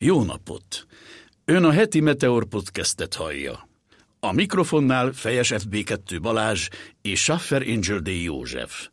Jó napot! Ön a heti Meteor podcastet hallja. A mikrofonnál Fejes FB2 Balázs és Schaffer Angel D. József.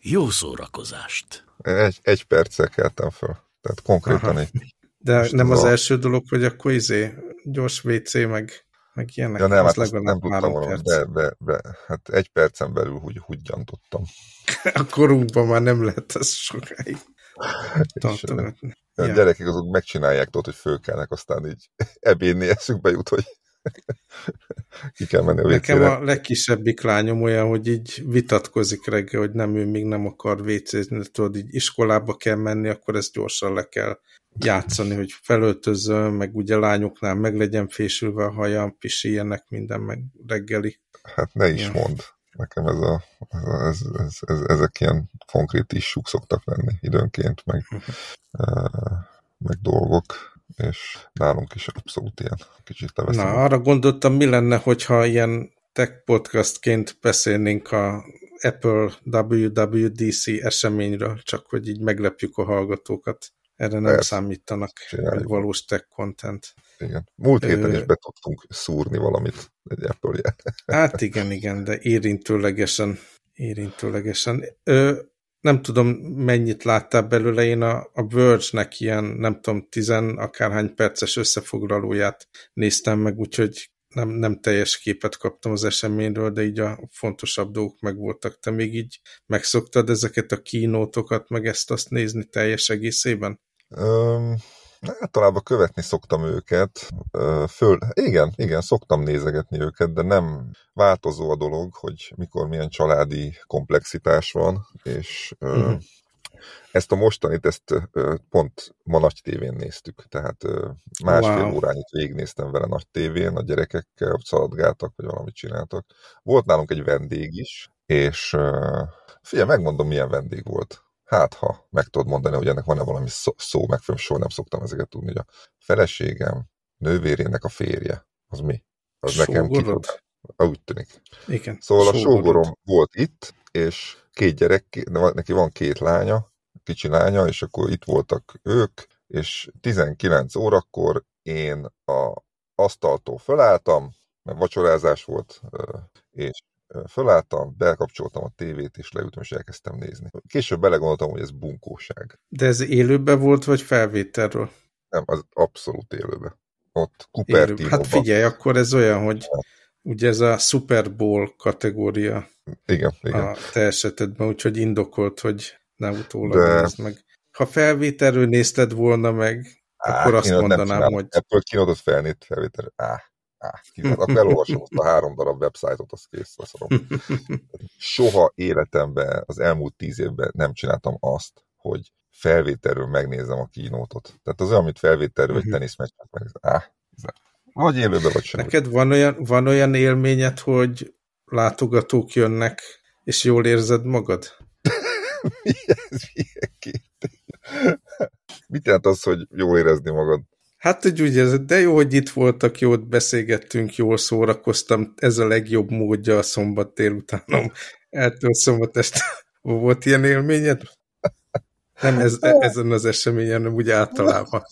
Jó szórakozást! Egy, egy perccel keltem fel. Tehát konkrétan Aha. egy... De nem az, az első dolog, hogy akkor izé, gyors WC, meg, meg ilyenek. Ja nem, hát nem tudtam volna, de, de, de, hát egy percen belül úgy húgyantottam. a korunkban már nem lehet ez sokáig. Tartogatni. A ja. gyerekek azok megcsinálják tudod, hogy fölkelnek, aztán így ebédni eszükbe jut, hogy ki kell menni a Nekem a legkisebbik lányom olyan, hogy így vitatkozik reggel, hogy nem, ő még nem akar vécézni, tudod, így iskolába kell menni, akkor ezt gyorsan le kell játszani, hogy felöltözön, meg ugye lányoknál meg legyen fésülve a hajam, pisiljenek minden, meg reggeli. Hát ne is ja. mond. Nekem ez a, ez, ez, ez, ezek ilyen konkrét issuk szoktak lenni időnként, meg, uh, meg dolgok, és nálunk is abszolút ilyen kicsit leveszem. Na, arra gondoltam, mi lenne, hogyha ilyen tech podcastként beszélnénk a Apple WWDC eseményről, csak hogy így meglepjük a hallgatókat. Erre nem Persze. számítanak, hogy valós tech content. Igen. Múlt héten is be tudtunk szúrni valamit egy apple Hát igen, igen, de érintőlegesen. Érintőlegesen. Ö, nem tudom, mennyit láttál belőle, én a, a Verge-nek ilyen, nem tudom, tizen akárhány perces összefoglalóját néztem meg, úgyhogy nem, nem teljes képet kaptam az eseményről, de így a fontosabb dolgok meg voltak. Te még így megszoktad ezeket a kínótokat, meg ezt-azt nézni teljes egészében? Um, általában követni szoktam őket. Föl, igen, igen, szoktam nézegetni őket, de nem változó a dolog, hogy mikor milyen családi komplexitás van, és uh-huh. ezt a mostanit, ezt pont ma nagy tévén néztük, tehát másfél wow. órányit végignéztem vele nagy tévén, a gyerekekkel szaladgáltak, vagy valamit csináltak. Volt nálunk egy vendég is, és figyelj, megmondom, milyen vendég volt hát ha meg tudod mondani, hogy ennek van-e valami szó, szó megfelelően soha nem szoktam ezeket tudni, hogy a feleségem nővérének a férje, az mi? Az Sógorod? nekem ki Úgy tűnik. Igen. Szóval Sógorod. a sógorom volt itt, és két gyerek, neki van két lánya, kicsi lánya, és akkor itt voltak ők, és 19 órakor én a asztaltól felálltam, mert vacsorázás volt, és fölálltam, bekapcsoltam a tévét, és leültem, és elkezdtem nézni. Később belegondoltam, hogy ez bunkóság. De ez élőben volt, vagy felvételről? Nem, az abszolút élőben. Ott Cupertino. Hát figyelj, akkor ez olyan, hogy ugye ez a Super Bowl kategória igen, igen. a te esetedben, úgyhogy indokolt, hogy nem utólag De... nézd meg. Ha felvételről nézted volna meg, Á, akkor azt mondanám, hogy... Ebből kínodott felnét felvétel. Á, Kivel, akkor elolvasom azt a három darab websájtot, azt kész, leszarom. Soha életemben, az elmúlt tíz évben nem csináltam azt, hogy felvételről megnézem a kínótot. Tehát az olyan, amit felvételről egy mhm. teniszmeccset megnézem. Á, vagy élőben, vagy sem. Neked van olyan, van olyan élményed, hogy látogatók jönnek, és jól érzed magad? Mi ez? Milyen Mit jelent az, hogy jól érezni magad? Hát, hogy úgy de jó, hogy itt voltak, jót beszélgettünk, jól szórakoztam, ez a legjobb módja a szombat délutánom. Eltől szombat este volt ilyen élményed? Nem ez, ezen az eseményen, hanem úgy általában.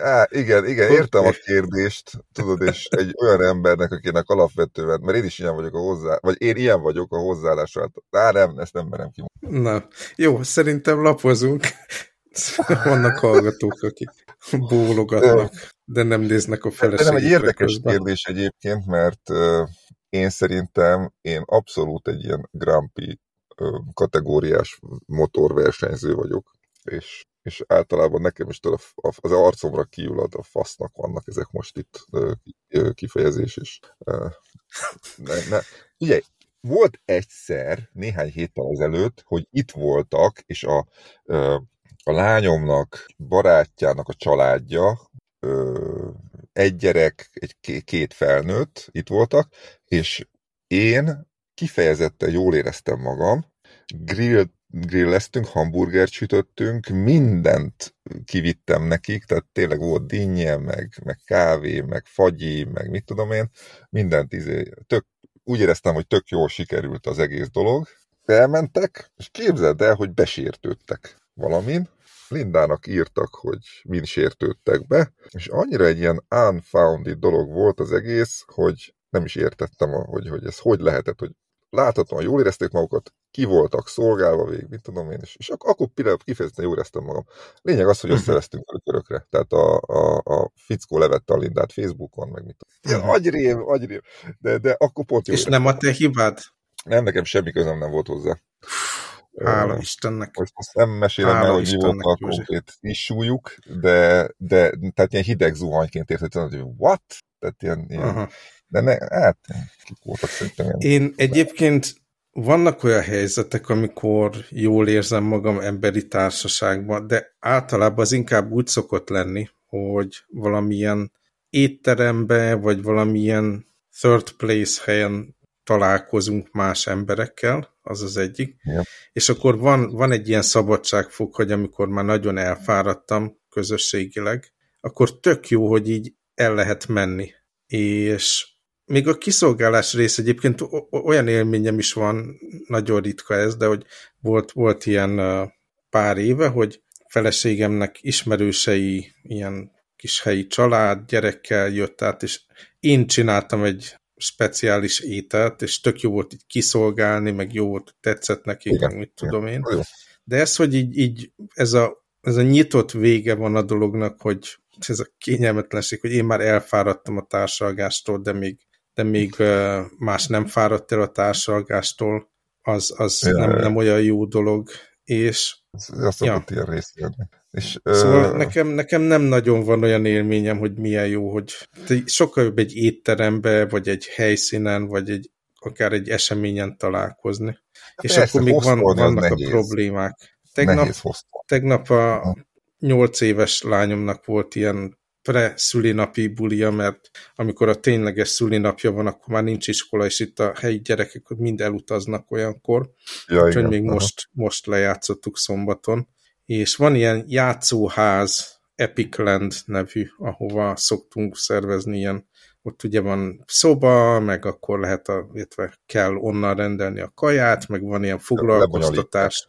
Á, igen, igen, értem a kérdést, tudod, és egy olyan embernek, akinek alapvetően, mert én is ilyen vagyok a hozzá, vagy én ilyen vagyok a hozzáállásra, á, nem, ezt nem merem ki. Na, jó, szerintem lapozunk. Vannak hallgatók, akik bólogatnak, de nem néznek a feleségükre. Nem egy érdekes közben. kérdés egyébként, mert uh, én szerintem én abszolút egy ilyen uh, kategóriás motorversenyző vagyok, és és általában nekem is tudod, az arcomra kiülad a fasznak vannak ezek most itt kifejezés is. Ne, ne. Ugye, volt egyszer, néhány héttel ezelőtt, hogy itt voltak, és a, a lányomnak, barátjának a családja, egy gyerek, egy két felnőtt itt voltak, és én kifejezetten jól éreztem magam, grill grilleztünk, hamburgert sütöttünk, mindent kivittem nekik, tehát tényleg volt dinnye, meg, meg kávé, meg fagyi, meg mit tudom én, mindent izé, tök, úgy éreztem, hogy tök jól sikerült az egész dolog, elmentek, és képzeld el, hogy besértődtek valamin, Lindának írtak, hogy mind sértődtek be, és annyira egy ilyen unfounded dolog volt az egész, hogy nem is értettem, hogy, hogy ez hogy lehetett, hogy láthatóan jól érezték magukat, ki voltak szolgálva végig, mit tudom én, és, és ak- akkor például kifejezetten jól éreztem magam. Lényeg az, hogy mhm. összevesztünk uh-huh. örökre. Tehát a, a, a fickó levette a Lindát Facebookon, meg mit tudom. Ilyen uh-huh. agyrém, agyrém. De, de akkor pont jó. És nem a te hibád? Nem, nekem semmi közöm nem volt hozzá. Hála Istennek. Most azt nem mesélem el, hogy mi volt a konkrét isújuk, de, de tehát ilyen hideg zuhanyként értettem, hogy what? Tehát ilyen, ilyen de ne, hát kik voltak szerintem. Ilyen. Én egyébként vannak olyan helyzetek, amikor jól érzem magam emberi társaságban, de általában az inkább úgy szokott lenni, hogy valamilyen étterembe, vagy valamilyen third place helyen találkozunk más emberekkel, az az egyik. Ja. És akkor van, van egy ilyen szabadságfok, hogy amikor már nagyon elfáradtam közösségileg, akkor tök jó, hogy így el lehet menni. És még a kiszolgálás rész egyébként olyan élményem is van, nagyon ritka ez, de hogy volt, volt ilyen pár éve, hogy feleségemnek ismerősei, ilyen kis helyi család, gyerekkel jött át, és én csináltam egy speciális ételt, és tök jó volt így kiszolgálni, meg jó volt, tetszett nekik, Igen. meg mit tudom én. De ez, hogy így, így ez, a, ez a nyitott vége van a dolognak, hogy ez a kényelmetlenség, hogy én már elfáradtam a társalgástól, de még, de még más nem fáradt el a társalgástól, az, az ja, nem, nem olyan jó dolog, és azt ja. ilyen részélni. És, szóval ö... nekem, nekem nem nagyon van olyan élményem, hogy milyen jó, hogy sokkal jobb egy étterembe, vagy egy helyszínen, vagy egy akár egy eseményen találkozni. Hát és persze, akkor még van, vannak a problémák. Tegnap, tegnap a nyolc éves lányomnak volt ilyen pre-szülinapi bulia, mert amikor a tényleges szülinapja van, akkor már nincs iskola, és itt a helyi gyerekek mind elutaznak olyankor. Ja, Úgyhogy még most, most lejátszottuk szombaton és van ilyen játszóház, Epic Land nevű, ahova szoktunk szervezni ilyen, ott ugye van szoba, meg akkor lehet, a, illetve kell onnan rendelni a kaját, meg van ilyen foglalkoztatás.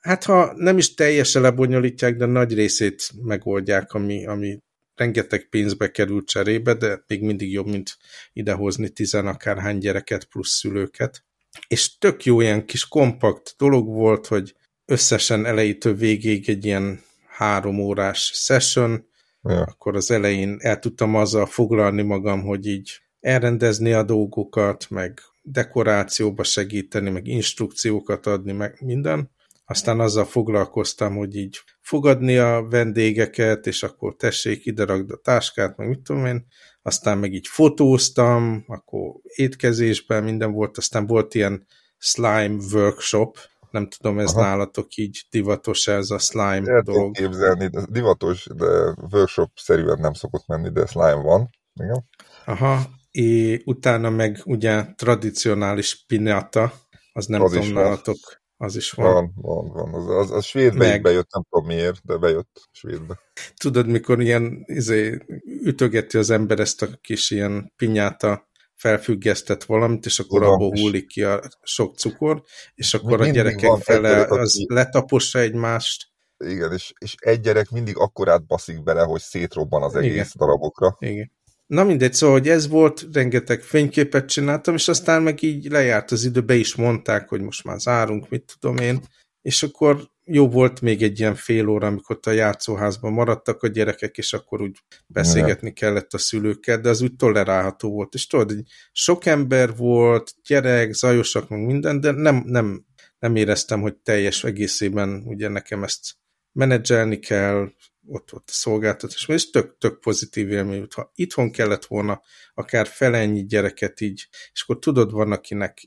Hát ha nem is teljesen lebonyolítják, de nagy részét megoldják, ami, ami rengeteg pénzbe kerül cserébe, de még mindig jobb, mint idehozni tizen akárhány gyereket plusz szülőket. És tök jó ilyen kis kompakt dolog volt, hogy összesen elejétől végéig egy ilyen három órás session, ja. akkor az elején el tudtam azzal foglalni magam, hogy így elrendezni a dolgokat, meg dekorációba segíteni, meg instrukciókat adni, meg minden. Aztán azzal foglalkoztam, hogy így fogadni a vendégeket, és akkor tessék, ide ragd a táskát, meg mit tudom én. Aztán meg így fotóztam, akkor étkezésben minden volt, aztán volt ilyen slime workshop, nem tudom, ez Aha. nálatok így divatos ez a slime El dolog. képzelni, de divatos, de workshop-szerűen nem szokott menni, de slime van. Igen. Aha, és utána meg ugye tradicionális pinata, az nem az tudom, nálatok, az is van. Van, van, van. Az, az, az svédbe meg... bejött, nem tudom miért, de bejött svédbe. Tudod, mikor ilyen izé, ütögeti az ember ezt a kis ilyen pinyáta felfüggesztett valamit, és akkor Tudom, abból hullik ki a sok cukor, és akkor a gyerekek fele az letapossa egymást. Igen, és, és egy gyerek mindig akkorát baszik bele, hogy szétrobban az egész Igen. darabokra. Igen. Na mindegy, szóval, hogy ez volt, rengeteg fényképet csináltam, és aztán meg így lejárt az idő, be is mondták, hogy most már zárunk, mit tudom én, és akkor jó volt még egy ilyen fél óra, amikor a játszóházban maradtak a gyerekek, és akkor úgy beszélgetni kellett a szülőkkel, de az úgy tolerálható volt. És tudod, hogy sok ember volt, gyerek, zajosak, meg minden, de nem, nem, nem éreztem, hogy teljes egészében ugye nekem ezt menedzselni kell, ott, ott a szolgáltatás, és tök, tök pozitív élmény, ha itthon kellett volna akár felennyi gyereket így, és akkor tudod, van akinek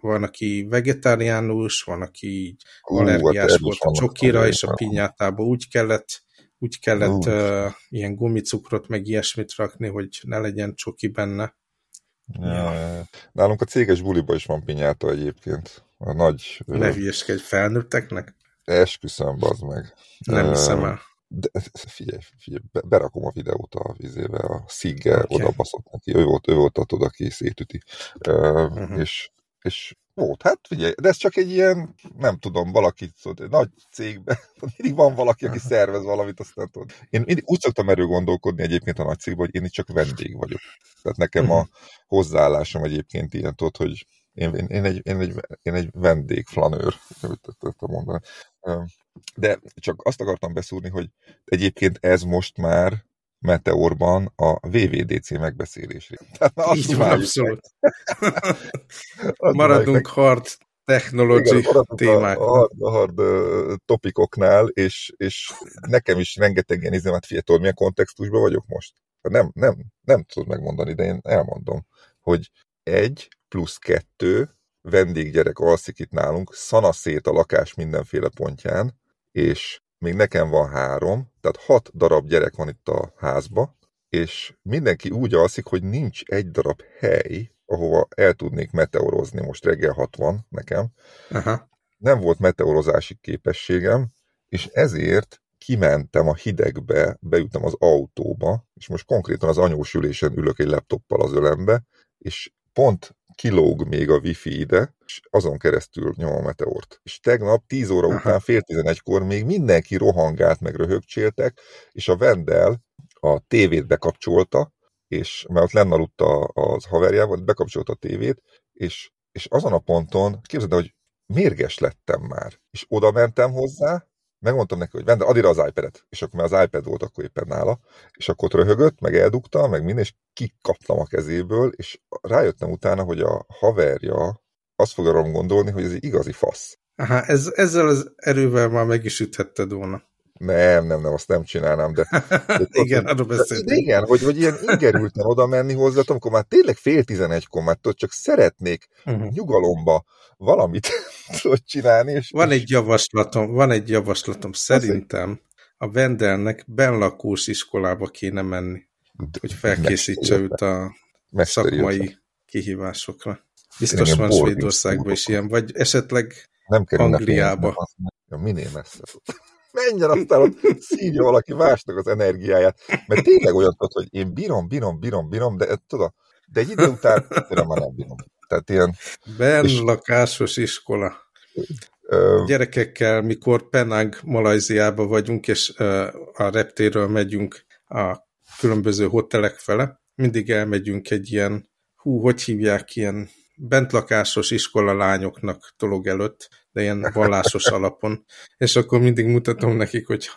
van, aki vegetáriánus, van, aki így Hú, allergiás hát volt a csokira, és a pinyátába úgy kellett, úgy kellett uh, ilyen gumicukrot, meg ilyesmit rakni, hogy ne legyen csoki benne. Ja. Nálunk a céges buliba is van pinyáta egyébként. A nagy... Ne hülyeskedj felnőtteknek? Esküszöm, bazd meg. Nem hiszem el. De, figyelj, figyelj, berakom a videót a vizével, a sziggel okay. oda baszott neki, ő volt, ő volt a aki szétüti. Uh, uh-huh. és, és Volt, hát figyelj, de ez csak egy ilyen, nem tudom, valaki, szóval, nagy cégben, mindig van valaki, aki szervez valamit, aztán tudod. Én mindig úgy szoktam erről gondolkodni egyébként a nagy cégben, hogy én itt csak vendég vagyok. Tehát nekem a mhm. hozzáállásom egyébként ilyen, tudod, hogy én, én, én, egy, én, egy, én egy vendég flanőr, mondani. De csak azt akartam beszúrni, hogy egyébként ez most már Meteorban a VVDC megbeszélésre. Tehát Így van, abszolút. Maradunk hard technology Igen, témák. A hard, a hard uh, topikoknál, és, és nekem is rengeteg ilyen izlemet fiatal, milyen kontextusban vagyok most? Nem, nem, nem tudod megmondani, de én elmondom, hogy egy plusz kettő vendéggyerek alszik itt nálunk, szanaszét a lakás mindenféle pontján, és még nekem van három, tehát hat darab gyerek van itt a házba, és mindenki úgy alszik, hogy nincs egy darab hely, ahova el tudnék meteorozni. Most reggel 60 nekem. Aha. Nem volt meteorozási képességem, és ezért kimentem a hidegbe, beütem az autóba, és most konkrétan az anyós ülésen ülök egy laptoppal az ölembe, és pont kilóg még a wifi ide, és azon keresztül nyom a meteort. És tegnap 10 óra Aha. után, fél 11-kor még mindenki rohangált, meg röhögcséltek, és a Vendel a tévét bekapcsolta, és mert ott lenne aludta az haverjával, bekapcsolta a tévét, és, és azon a ponton, képzeld hogy mérges lettem már. És oda mentem hozzá, megmondtam neki, hogy vende, add az iPad-et, és akkor már az iPad volt akkor éppen nála, és akkor ott röhögött, meg eldugta, meg minden, és kikaptam a kezéből, és rájöttem utána, hogy a haverja azt fogja gondolni, hogy ez egy igazi fasz. Aha, ez, ezzel az erővel már meg is üthetted volna. Nem, nem, nem, azt nem csinálnám, de... de igen, arról beszéltünk. Igen, hogy, hogy ilyen ingerülten oda menni hozzá, amikor már tényleg fél tizenegykor már tudod, csak szeretnék uh-huh. nyugalomba valamit tudod csinálni. És van egy javaslatom, van egy javaslatom. Szerintem a Vendelnek benlakós iskolába kéne menni, de, hogy felkészítse őt a szakmai kihívásokra. Biztos van Svédországban is ilyen, vagy esetleg nem Angliába. Minél messze menjen aztán ott szívja valaki másnak az energiáját. Mert tényleg olyan tudod, hogy én bírom, bírom, bírom, bírom, de tudod, de egy idő után tényleg már nem bírom. Tehát ilyen... Ben és... lakásos iskola. Ö... Gyerekekkel, mikor Penang, Malajziába vagyunk, és a reptéről megyünk a különböző hotelek fele, mindig elmegyünk egy ilyen, hú, hogy hívják, ilyen bentlakásos iskola lányoknak dolog előtt, de ilyen vallásos alapon, és akkor mindig mutatom nekik, hogy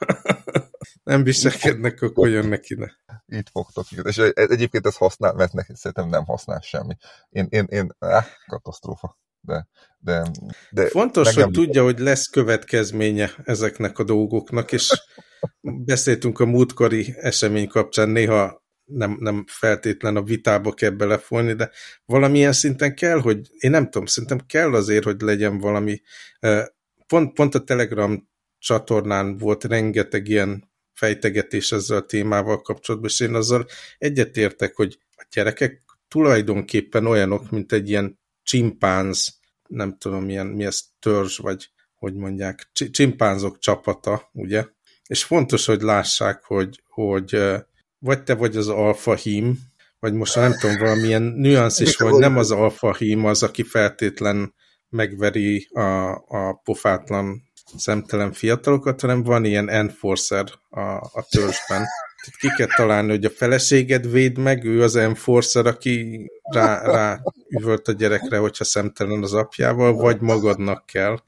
nem viselkednek, akkor jönnek ide. Itt fogtok. És egyébként ez használ, mert neki szerintem nem használ semmi. Én, én, én áh, katasztrófa. De, de, de Fontos, hogy tudja, hogy lesz következménye ezeknek a dolgoknak, és beszéltünk a múltkori esemény kapcsán, néha nem, nem feltétlen a vitába kell belefolni, de valamilyen szinten kell, hogy én nem tudom, szerintem kell azért, hogy legyen valami, pont, pont a Telegram csatornán volt rengeteg ilyen fejtegetés ezzel a témával kapcsolatban, és én azzal egyetértek, hogy a gyerekek tulajdonképpen olyanok, mint egy ilyen csimpánz, nem tudom, milyen, mi ez törzs, vagy hogy mondják, csimpánzok csapata, ugye? És fontos, hogy lássák, hogy, hogy vagy te vagy az alfa hím, vagy most nem tudom, valamilyen nüansz is, hogy nem az alfa hím az, aki feltétlen megveri a, a pofátlan szemtelen fiatalokat, hanem van ilyen enforcer a, a törzsben. Tehát ki kell találni, hogy a feleséged véd meg, ő az enforcer, aki rá, rá üvölt a gyerekre, hogyha szemtelen az apjával, vagy magadnak kell.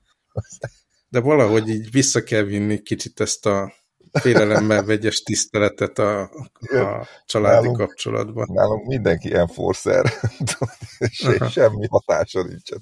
De valahogy így vissza kell vinni kicsit ezt a félelemmel vegyes tiszteletet a, a családi nálunk, kapcsolatban. Nálunk mindenki enforcer, és Aha. semmi hatása nincsen.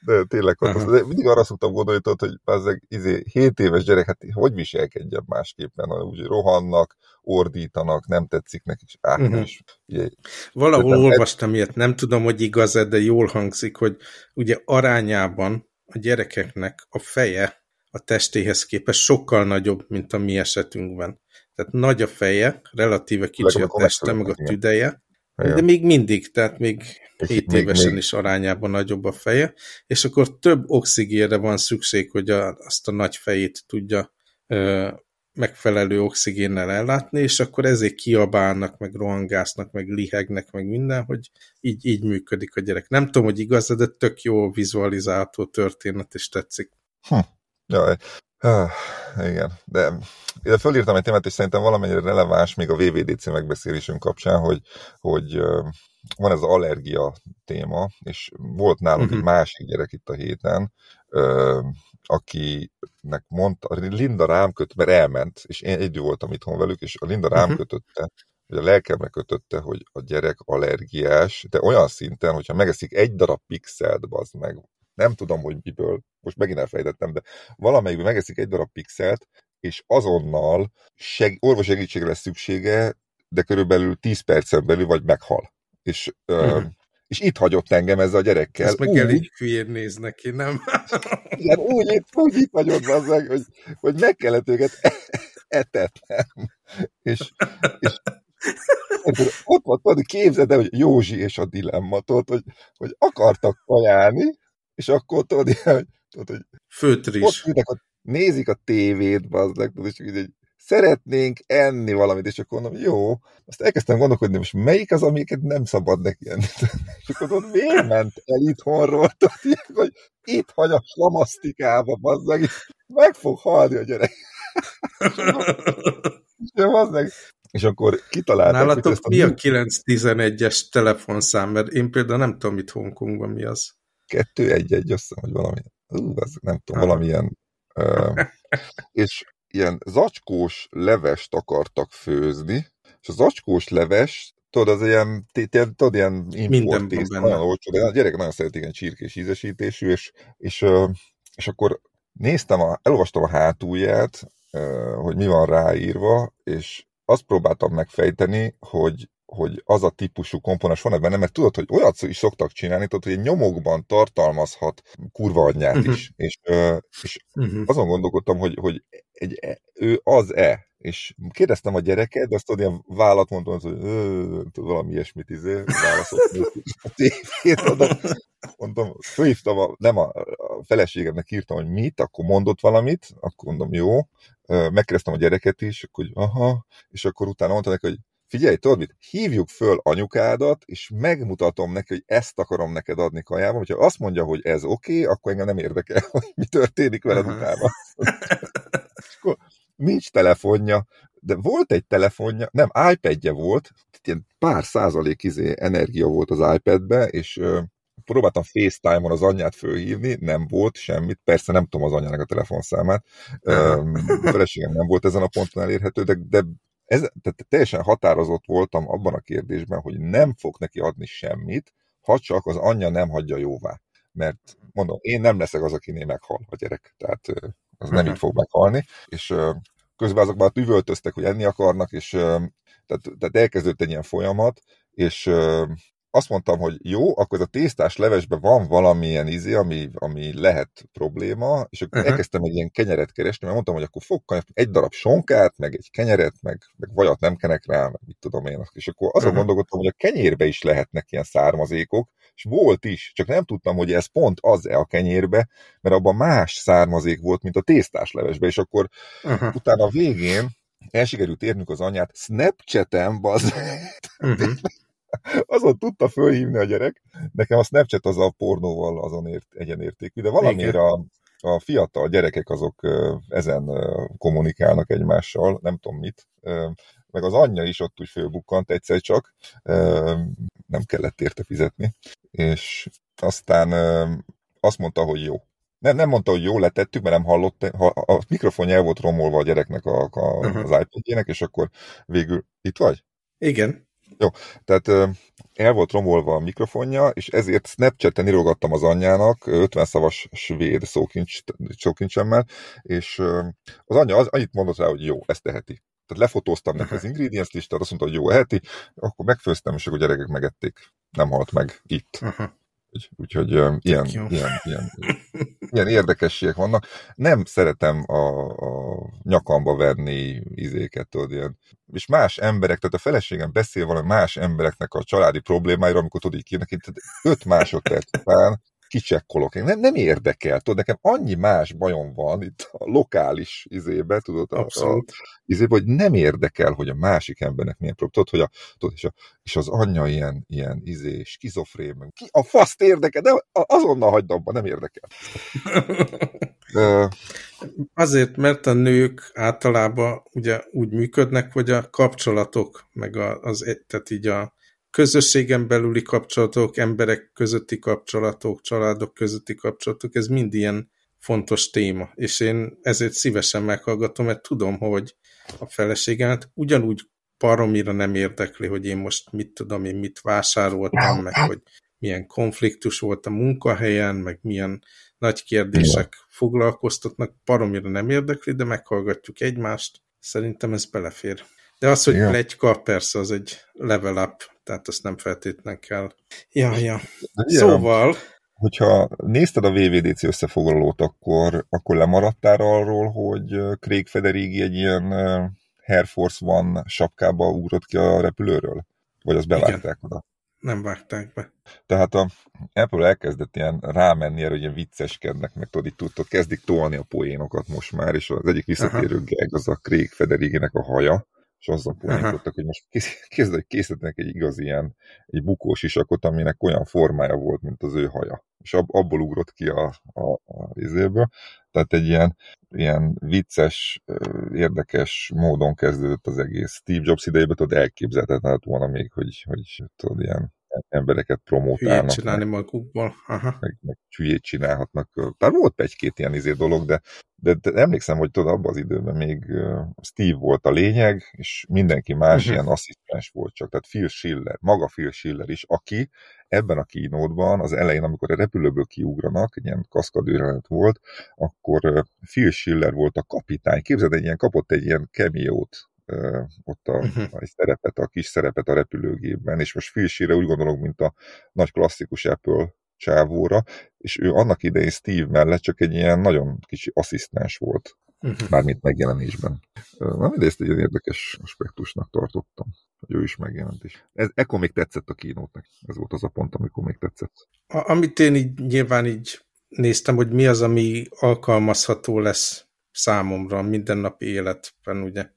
De tényleg, de mindig arra szoktam gondolni, hogy ezek izé, 7 éves gyerek, hát hogy viselkedjen másképpen, úgy rohannak, ordítanak, nem tetszik nekik, és áh, uh-huh. is. Ugye, Valahol olvastam ilyet, nem tudom, hogy igaz-e, de jól hangzik, hogy ugye arányában a gyerekeknek a feje a testéhez képest sokkal nagyobb, mint a mi esetünkben. Tehát nagy a feje, relatíve kicsi a teste, meg a tüdeje, de még mindig, tehát még 7 évesen még. is arányában nagyobb a feje, és akkor több oxigénre van szükség, hogy a, azt a nagy fejét tudja ö, megfelelő oxigénnel ellátni, és akkor ezért kiabálnak, meg rohangásznak, meg lihegnek, meg minden, hogy így, így működik a gyerek. Nem tudom, hogy igaz, de tök jó vizualizálható történet, és tetszik. Hm. Jaj. Ah, igen, de ide fölírtam egy témát, és szerintem valamennyire releváns még a VVDC megbeszélésünk kapcsán, hogy, hogy van ez az allergia téma, és volt nálunk uh-huh. egy mhm. másik gyerek itt a héten, akinek mondta, Linda rám kötött, mert elment, és én együtt voltam itthon velük, és a Linda rám uh-huh. kötötte, hogy a lelkemre kötötte, hogy a gyerek allergiás, de olyan szinten, hogyha megeszik egy darab pixelt, bazd meg, nem tudom, hogy miből, most megint elfejtettem, de valamelyikben megeszik egy darab pixelt, és azonnal seg, orvos segítségre lesz szüksége, de körülbelül 10 percen belül vagy meghal. És, uh-huh. és itt hagyott engem ezzel a gyerekkel. Ezt meg úgy, elég hülyén néz neki, nem? Igen, úgy, itt, úgy itt hagyott meg, hogy, hogy meg kellett őket etetnem. És, és ott volt, képzeld el, hogy Józsi és a dilemma, tudod, hogy, hogy akartak kajálni, és akkor tudod, hogy, tudod, hogy Főtris. ott ülnek, ott nézik a tévét, bazdek, tudod, és így szeretnénk enni valamit, és akkor mondom, jó, azt elkezdtem gondolkodni, most melyik az, amiket nem szabad neki enni. És akkor tudod, miért ment el itthonról, tudod, hogy itt hagy a slamasztikába, bazdeg, meg fog halni a gyerek. és, és akkor kitalálták, Nálatok mi a 911-es telefonszám, mert én például nem tudom itt Hongkongban mi az. 211, azt hiszem, hogy valami, ú, az, nem tudom, valamilyen, uh, és ilyen zacskós levest akartak főzni, és a zacskós leves, tudod, az ilyen, tudod, ilyen importészt, nagyon olcsó, de a gyerek nagyon szeret ilyen csirkés ízesítésű, és, és, és akkor néztem, a, elolvastam a hátulját, hogy mi van ráírva, és azt próbáltam megfejteni, hogy hogy az a típusú komponens van benne, mert tudod, hogy olyat is szoktak csinálni, tudod, hogy egy nyomokban tartalmazhat kurva anyját uh-huh. is. És, és uh-huh. azon gondolkodtam, hogy, hogy egy, ő az-e, és kérdeztem a gyereket, de azt tudod, ilyen vállat mondtam, hogy valami ilyesmit izé, válaszolt a tévét, oda, mondtam, fölhívtam, a, nem a, a feleségemnek írtam, hogy mit, akkor mondott valamit, akkor mondom, jó, megkérdeztem a gyereket is, akkor, hogy aha, és akkor utána mondta neki, hogy figyelj, tudod mit, hívjuk föl anyukádat, és megmutatom neki, hogy ezt akarom neked adni kajában, hogyha azt mondja, hogy ez oké, okay, akkor engem nem érdekel, hogy mi történik veled uh-huh. utána. akkor nincs telefonja, de volt egy telefonja, nem, iPadje volt, ilyen pár százalék izé energia volt az iPadbe, és ö, próbáltam FaceTime-on az anyját fölhívni, nem volt semmit, persze nem tudom az anyjának a telefonszámát, feleségem nem volt ezen a ponton elérhető, de, de ez, tehát teljesen határozott voltam abban a kérdésben, hogy nem fog neki adni semmit, ha csak az anyja nem hagyja jóvá. Mert mondom, én nem leszek az, akinél meghal a gyerek, tehát az nem így fog meghalni, és közben azok már üvöltöztek, hogy enni akarnak, és tehát, tehát elkezdődött egy ilyen folyamat, és azt mondtam, hogy jó, akkor ez a tésztás levesben van valamilyen izé, ami, ami lehet probléma, és akkor uh-huh. elkezdtem egy ilyen kenyeret keresni, mert mondtam, hogy akkor fog egy darab sonkát, meg egy kenyeret, meg, meg vajat nem kenek rá, meg mit tudom én. És akkor azon uh-huh. gondolkodtam, hogy a kenyérbe is lehetnek ilyen származékok, és volt is, csak nem tudtam, hogy ez pont az-e a kenyérbe, mert abban más származék volt, mint a tésztás levesbe, és akkor uh-huh. utána a végén el sikerült érnünk az anyát, Snapchatem, bazd. Uh-huh. azon tudta fölhívni a gyerek. Nekem a Snapchat az a pornóval azon ért, egyenértékű, de valamiért a, a fiatal gyerekek azok ezen kommunikálnak egymással, nem tudom mit. Meg az anyja is ott úgy fölbukkant egyszer csak, nem kellett érte fizetni, és aztán azt mondta, hogy jó. Nem, nem mondta, hogy jó letettük, mert nem hallott, a mikrofonja el volt romolva a gyereknek a, a, uh-huh. az iPad-jének, és akkor végül itt vagy? Igen. Jó, tehát el volt romolva a mikrofonja, és ezért Snapchat-en írogattam az anyjának 50 szavas svéd szókincs, szókincsemmel, és az anyja az, annyit mondott rá, hogy jó, ezt teheti. Tehát lefotóztam neki az ingredients listát, azt mondta, hogy jó, eheti, akkor megfőztem, és akkor a gyerekek megették. Nem halt meg itt. Uh-huh. Úgyhogy ilyen, ilyen, ilyen, ilyen érdekességek vannak. Nem szeretem a, a nyakamba verni izéket, tudod, ilyen. És más emberek, tehát a feleségem beszél valami más embereknek a családi problémáiról, amikor tudod, így kérnek, öt másodperc után kicsekkolok. Nem, nem érdekel, tudod, nekem annyi más bajom van itt a lokális izébe, tudod, a, a, izébe, hogy nem érdekel, hogy a másik embernek milyen probléma. Tudod, hogy a, tudod, és, a, és az anyja ilyen, ilyen izé, skizofrén, ki a faszt érdekel, de azonnal hagyd abba, nem érdekel. Azért, mert a nők általában ugye úgy működnek, hogy a kapcsolatok, meg az, tehát így a közösségen belüli kapcsolatok, emberek közötti kapcsolatok, családok közötti kapcsolatok, ez mind ilyen fontos téma, és én ezért szívesen meghallgatom, mert tudom, hogy a feleségemet ugyanúgy paromira nem érdekli, hogy én most mit tudom, én mit vásároltam, meg hogy milyen konfliktus volt a munkahelyen, meg milyen nagy kérdések foglalkoztatnak, paromira nem érdekli, de meghallgatjuk egymást, szerintem ez belefér. De az, hogy plegyka, persze az egy level up, tehát azt nem feltétlenül kell. Ja, ja. Szóval... Hogyha nézted a VVDC összefoglalót, akkor, akkor lemaradtál arról, hogy Craig Federighi egy ilyen Air Force One sapkába ugrott ki a repülőről? Vagy azt bevágták oda? Nem vágták be. Tehát a Apple elkezdett ilyen rámenni erre, hogy ilyen vicceskednek, meg tudod, itt tudod, kezdik tolni a poénokat most már, és az egyik visszatérő gag az a Craig Federigének a haja, és azzal poénkodtak, hogy most kész, készítenek egy igazi ilyen, egy bukós isakot, aminek olyan formája volt, mint az ő haja. És ab, abból ugrott ki a, a, a izéből. Tehát egy ilyen, ilyen vicces, érdekes módon kezdődött az egész. Steve Jobs idejében tudod elképzelhetetlen volna még, hogy, hogy tudod, ilyen embereket promotálnak. Hülyét csinálni meg, magukból. Aha. Meg, meg hülyét csinálhatnak. Tehát volt egy-két ilyen izé dolog, de, de, de emlékszem, hogy tudod, abban az időben még Steve volt a lényeg, és mindenki más uh-huh. ilyen asszisztens volt csak. Tehát Phil Schiller, maga Phil Schiller is, aki ebben a kínódban az elején, amikor a repülőből kiugranak, egy ilyen kaszkadőrelenet volt, akkor Phil Schiller volt a kapitány. Képzeld, egy ilyen, kapott egy ilyen kemiót ott a, uh-huh. a szerepet, a kis szerepet a repülőgépben, és most Phil úgy gondolok, mint a nagy klasszikus Apple csávóra, és ő annak idején Steve mellett csak egy ilyen nagyon kicsi asszisztens volt, uh-huh. mármint megjelenésben. Na, de ezt egy ilyen érdekes aspektusnak tartottam, hogy ő is megjelent is. Ez, ekkor még tetszett a kínótnak. Ez volt az a pont, amikor még tetszett. A, amit én így nyilván így néztem, hogy mi az, ami alkalmazható lesz számomra a mindennapi életben, ugye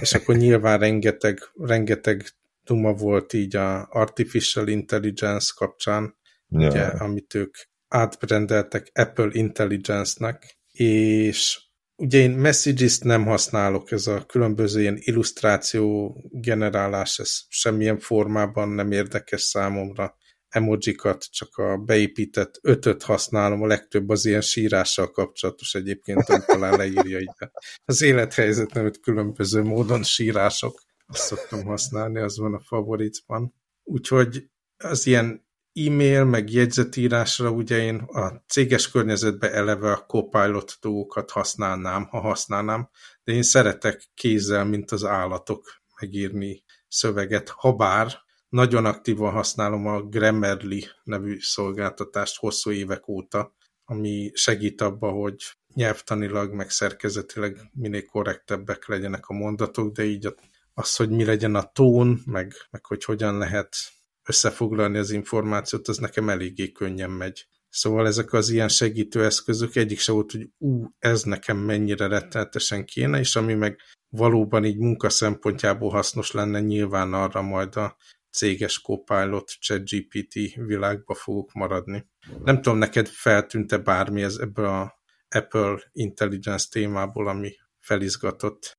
és akkor nyilván rengeteg, rengeteg duma volt így a Artificial Intelligence kapcsán, ja. ugye, amit ők átbrendeltek Apple Intelligence-nek, és ugye én Messages-t nem használok, ez a különböző ilyen illusztráció generálás, ez semmilyen formában nem érdekes számomra emojikat, csak a beépített ötöt használom, a legtöbb az ilyen sírással kapcsolatos egyébként, amit talán leírja ide. Az élethelyzet nem különböző módon sírások, azt szoktam használni, az van a favoritban. Úgyhogy az ilyen e-mail, meg jegyzetírásra ugye én a céges környezetben eleve a Copilot dolgokat használnám, ha használnám, de én szeretek kézzel, mint az állatok megírni szöveget, ha bár nagyon aktívan használom a Grammarly nevű szolgáltatást hosszú évek óta, ami segít abba, hogy nyelvtanilag, meg szerkezetileg minél korrektebbek legyenek a mondatok, de így az, hogy mi legyen a tón, meg, meg hogy hogyan lehet összefoglalni az információt, az nekem eléggé könnyen megy. Szóval ezek az ilyen segítő eszközök egyik se volt, hogy ú, ez nekem mennyire rettenetesen kéne, és ami meg valóban így munka szempontjából hasznos lenne, nyilván arra majd a céges Copilot, ChatGPT világba fogok maradni. Nem tudom, neked feltűnte bármi ez ebből a Apple Intelligence témából, ami felizgatott?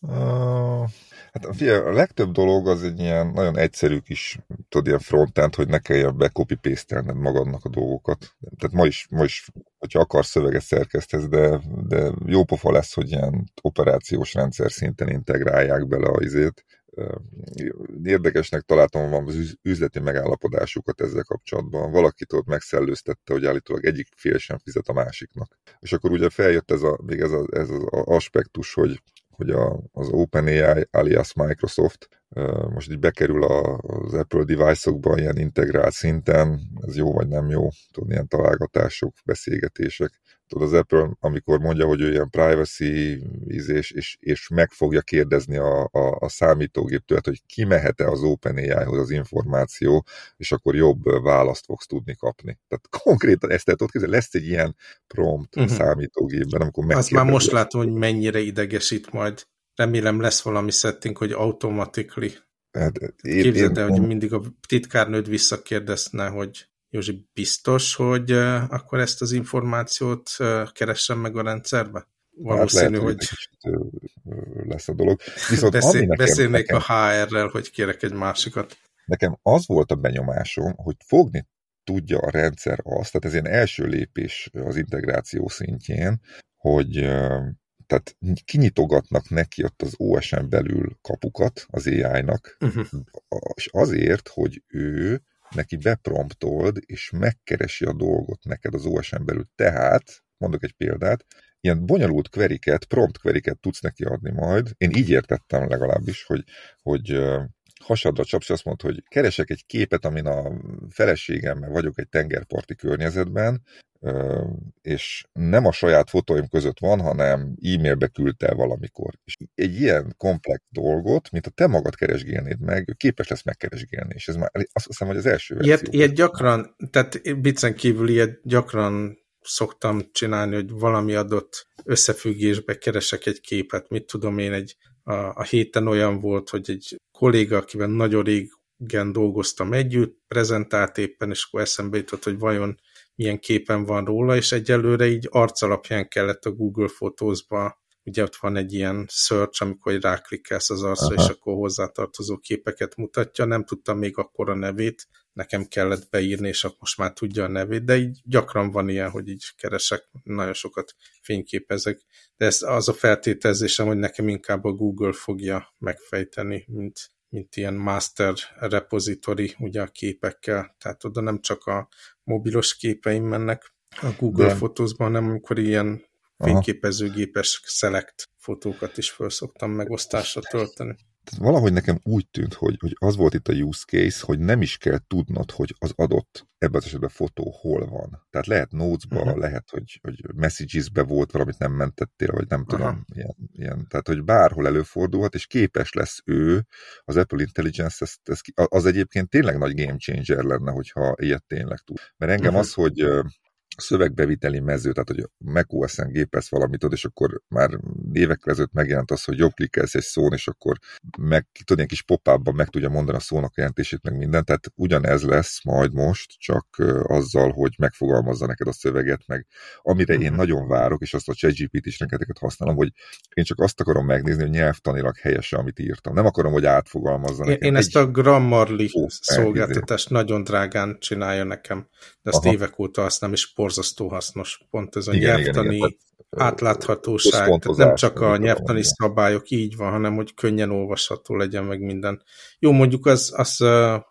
Uh, hát figyelj, a legtöbb dolog az egy ilyen nagyon egyszerű kis, tudod, ilyen frontend, hogy ne kelljen copy paste magadnak a dolgokat. Tehát ma is, ma is hogyha akarsz szöveget szerkesztesz, de, de jó pofa lesz, hogy ilyen operációs rendszer szinten integrálják bele a izét, érdekesnek találtam van az üzleti megállapodásukat ezzel kapcsolatban. Valaki ott megszellőztette, hogy állítólag egyik fél sem fizet a másiknak. És akkor ugye feljött ez, a, még ez, a, ez az aspektus, hogy hogy a, az OpenAI alias Microsoft most így bekerül az Apple device-okba ilyen integrált szinten, ez jó vagy nem jó, tudni ilyen találgatások, beszélgetések, tudod, az Apple, amikor mondja, hogy ő ilyen privacy és, és, és meg fogja kérdezni a, a, a számítógéptől, hogy ki mehet-e az OpenAI-hoz az információ, és akkor jobb választ fogsz tudni kapni. Tehát konkrétan ezt lehet képzelni, lesz egy ilyen prompt uh-huh. számítógépben, amikor Azt már most látom, hogy mennyire idegesít majd. Remélem lesz valami setting, hogy automatically Hát, én, Képzeld el, hogy mindig a titkárnőd visszakérdezne, hogy Józsi, biztos, hogy akkor ezt az információt keressem meg a rendszerbe? Valószínű, hát lehet, hogy, hogy lesz a dolog. Viszont Beszél, nekem, beszélnék nekem, a HR-rel, hogy kérek egy másikat. Nekem az volt a benyomásom, hogy fogni tudja a rendszer azt, tehát ez ilyen első lépés az integráció szintjén, hogy tehát kinyitogatnak neki ott az OSM belül kapukat az AI-nak, uh-huh. és azért, hogy ő neki bepromptold, és megkeresi a dolgot neked az OSM belül. Tehát, mondok egy példát, ilyen bonyolult kveriket, prompt kveriket tudsz neki adni majd. Én így értettem legalábbis, hogy, hogy hasadra csapsz, azt mondta, hogy keresek egy képet, amin a feleségemmel vagyok egy tengerparti környezetben, és nem a saját fotóim között van, hanem e-mailbe küldte valamikor. És egy ilyen komplex dolgot, mint a te magad keresgélnéd meg, képes lesz megkeresgélni, és ez már azt hiszem, hogy az első. Ilyet, ilyet gyakran, tehát bicen kívül ilyet gyakran szoktam csinálni, hogy valami adott összefüggésbe keresek egy képet, mit tudom én, egy, a, a héten olyan volt, hogy egy kolléga, akivel nagyon régen dolgoztam együtt, prezentált éppen, és akkor eszembe jutott, hogy vajon milyen képen van róla, és egyelőre így arc alapján kellett a Google Photos-ba, ugye ott van egy ilyen search, amikor ráklikkelsz az arcra, Aha. és akkor hozzátartozó képeket mutatja. Nem tudtam még akkor a nevét, nekem kellett beírni, és akkor most már tudja a nevét, de így gyakran van ilyen, hogy így keresek, nagyon sokat fényképezek, de ez az a feltételezésem, hogy nekem inkább a Google fogja megfejteni, mint mint ilyen master repository ugye a képekkel, tehát oda nem csak a mobilos képeim mennek a Google De... Photos-ban, hanem amikor ilyen fényképezőgépes select fotókat is föl szoktam megosztásra tölteni tehát valahogy nekem úgy tűnt, hogy, hogy az volt itt a use case, hogy nem is kell tudnod, hogy az adott ebben az esetben fotó hol van. Tehát lehet notes-ba, uh-huh. lehet, hogy, hogy messages-be volt valamit nem mentettél, vagy nem tudom, uh-huh. ilyen, ilyen. Tehát, hogy bárhol előfordulhat, és képes lesz ő, az Apple Intelligence, ezt, ezt, az egyébként tényleg nagy game changer lenne, hogyha ilyet tényleg tud. Mert engem uh-huh. az, hogy szövegbeviteli mező, tehát hogy macOS-en gépez valamit, és akkor már évek ezelőtt megjelent az, hogy jobb klikkelsz egy szón, és akkor meg, tudod, ilyen kis pop meg tudja mondani a szónak a jelentését, meg minden, tehát ugyanez lesz majd most, csak azzal, hogy megfogalmazza neked a szöveget, meg amire én mhm. nagyon várok, és azt a ChatGPT is neketeket használom, hogy én csak azt akarom megnézni, hogy nyelvtanilag helyes amit írtam. Nem akarom, hogy átfogalmazza nekem. Én, én ezt a Grammarly szolgáltatást nagyon drágán csinálja nekem, de ezt évek óta azt nem is borzasztó hasznos. Pont ez a igen, nyelvtani igen, igen. átláthatóság, tehát nem csak a nyelvtani szabályok így van, hanem hogy könnyen olvasható legyen meg minden. Jó, mondjuk az, az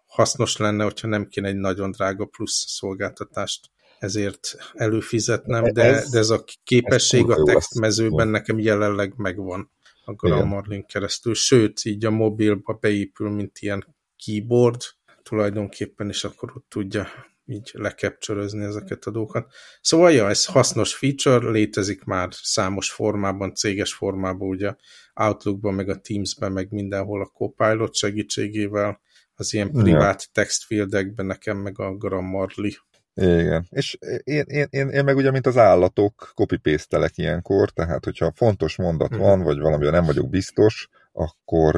hasznos lenne, hogyha nem kéne egy nagyon drága plusz szolgáltatást ezért előfizetnem, de ez, de ez a képesség ez a textmezőben nekem jelenleg megvan a Grammarlin keresztül, sőt, így a mobilba beépül, mint ilyen keyboard tulajdonképpen, és akkor ott tudja így lekapcsolözni ezeket a dolgokat. Szóval, ja, ez hasznos feature, létezik már számos formában, céges formában, ugye Outlookban, meg a Teamsben, meg mindenhol a Copilot segítségével, az ilyen privát ja. textfieldekben nekem meg a Grammarly. Igen, és én, én, én, én meg ugye, mint az állatok, copy ilyenkor, tehát hogyha fontos mondat hmm. van, vagy valami nem vagyok biztos, akkor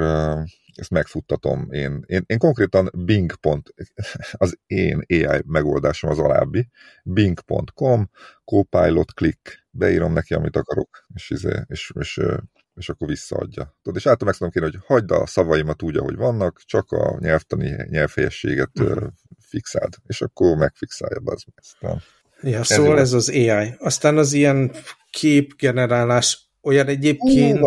ezt megfuttatom én. Én, én konkrétan Bing. Pont, az én AI megoldásom az alábbi, bing.com, copilot, click, beírom neki, amit akarok, és, izé, és, és, és akkor visszaadja. Tudod, és általában meg tudom kérni, hogy hagyd a szavaimat úgy, ahogy vannak, csak a nyelvtani nyelvhelyességet uh-huh. fixáld, és akkor megfixálja az aztán. Ja, szóval ez, ez az AI. Aztán az ilyen képgenerálás olyan egyébként... Hú,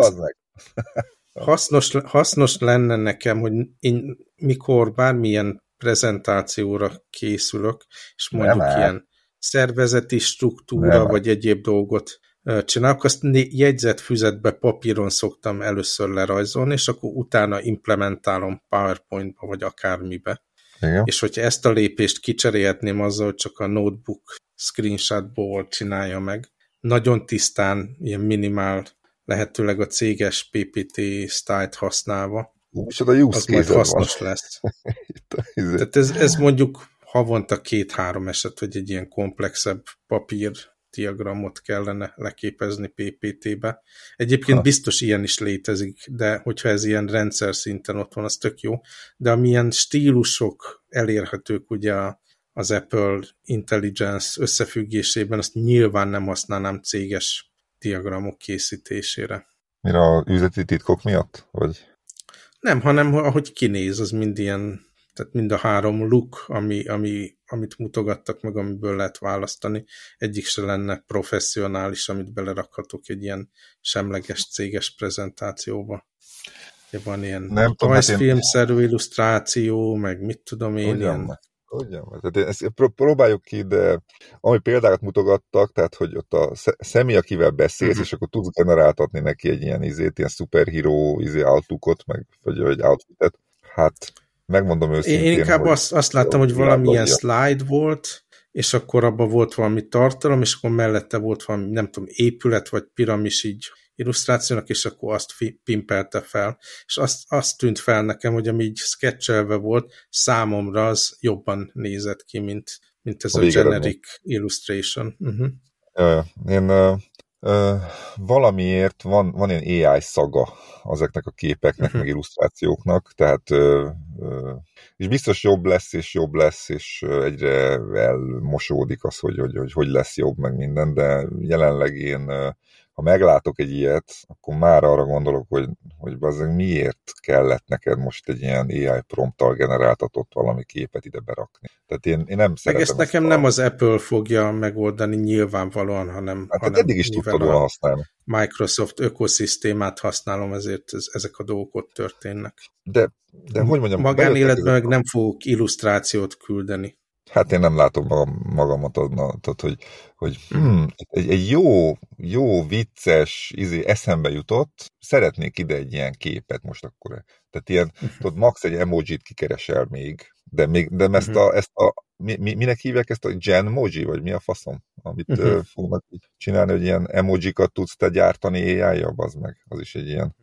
hasznos, hasznos lenne nekem, hogy én mikor bármilyen prezentációra készülök, és mondjuk Nem ilyen szervezeti struktúra, Nem vagy egyéb dolgot csinálok, azt jegyzetfüzetbe papíron szoktam először lerajzolni, és akkor utána implementálom PowerPoint-ba, vagy akármibe. Igen. És hogyha ezt a lépést kicserélhetném azzal, hogy csak a notebook screenshotból csinálja meg, nagyon tisztán, ilyen minimál, lehetőleg a céges PPT sztájt használva. És a az majd hasznos van. lesz. Izé. Tehát ez, ez mondjuk havonta két-három eset, hogy egy ilyen komplexebb papír diagramot kellene leképezni PPT-be. Egyébként ha. biztos ilyen is létezik, de hogyha ez ilyen rendszer szinten ott van, az tök jó. De amilyen stílusok elérhetők ugye az Apple Intelligence összefüggésében, azt nyilván nem használnám céges diagramok készítésére. Mire a üzleti titkok miatt? Vagy? Nem, hanem ahogy kinéz, az mind ilyen, tehát mind a három look, ami, ami, amit mutogattak meg, amiből lehet választani. Egyik se lenne professzionális, amit belerakhatok egy ilyen semleges céges prezentációba. Van ilyen nem rajzfilmszerű én... illusztráció, meg mit tudom én, Ugyan, ilyen Ugyan, tehát ezt próbáljuk ki, de ami példákat mutogattak, tehát hogy ott a személy, akivel beszélsz, uh-huh. és akkor tudsz generáltatni neki egy ilyen izét, ilyen szuperhíró izé outlookot, meg vagy egy outfitet. Hát megmondom őszintén, Én inkább azt, azt láttam, hogy valamilyen slide volt, és akkor abban volt valami tartalom, és akkor mellette volt valami, nem tudom, épület, vagy piramis így illusztrációnak, és akkor azt pimpelte fel. És azt, azt tűnt fel nekem, hogy ami így sketchelve volt, számomra az jobban nézett ki, mint, mint ez a, a generic illustration. Uh-huh. Én uh, uh, valamiért van, van ilyen AI szaga ezeknek a képeknek, uh-huh. meg illusztrációknak, tehát uh, uh, és biztos jobb lesz, és jobb lesz, és egyre elmosódik az, hogy hogy, hogy hogy lesz jobb, meg minden, de jelenleg én uh, ha meglátok egy ilyet, akkor már arra gondolok, hogy, hogy azért miért kellett neked most egy ilyen AI prompttal generáltatott valami képet ide berakni. Tehát én, én nem szeretem. Meg ezt nekem a... nem az Apple fogja megoldani nyilvánvalóan, hanem, hát hanem eddig is tudtad volna használni. Microsoft ökoszisztémát használom, ezért ez, ezek a dolgok ott történnek. De, de hogy mondjam... Magánéletben meg nem fogok illusztrációt küldeni. Hát én nem látom magam, magamat adna, tehát hogy, hogy hmm, egy, egy jó, jó, vicces, izé, eszembe jutott, szeretnék ide egy ilyen képet most akkor. Tehát ilyen, tudod, max egy emojit kikeresel még, de, még, de ezt, a, ezt a, mi, mi, minek hívják ezt a genmoji, vagy mi a faszom, amit uh-huh. uh, fognak csinálni, hogy ilyen emojikat tudsz te gyártani AI-ja, az meg, az is egy ilyen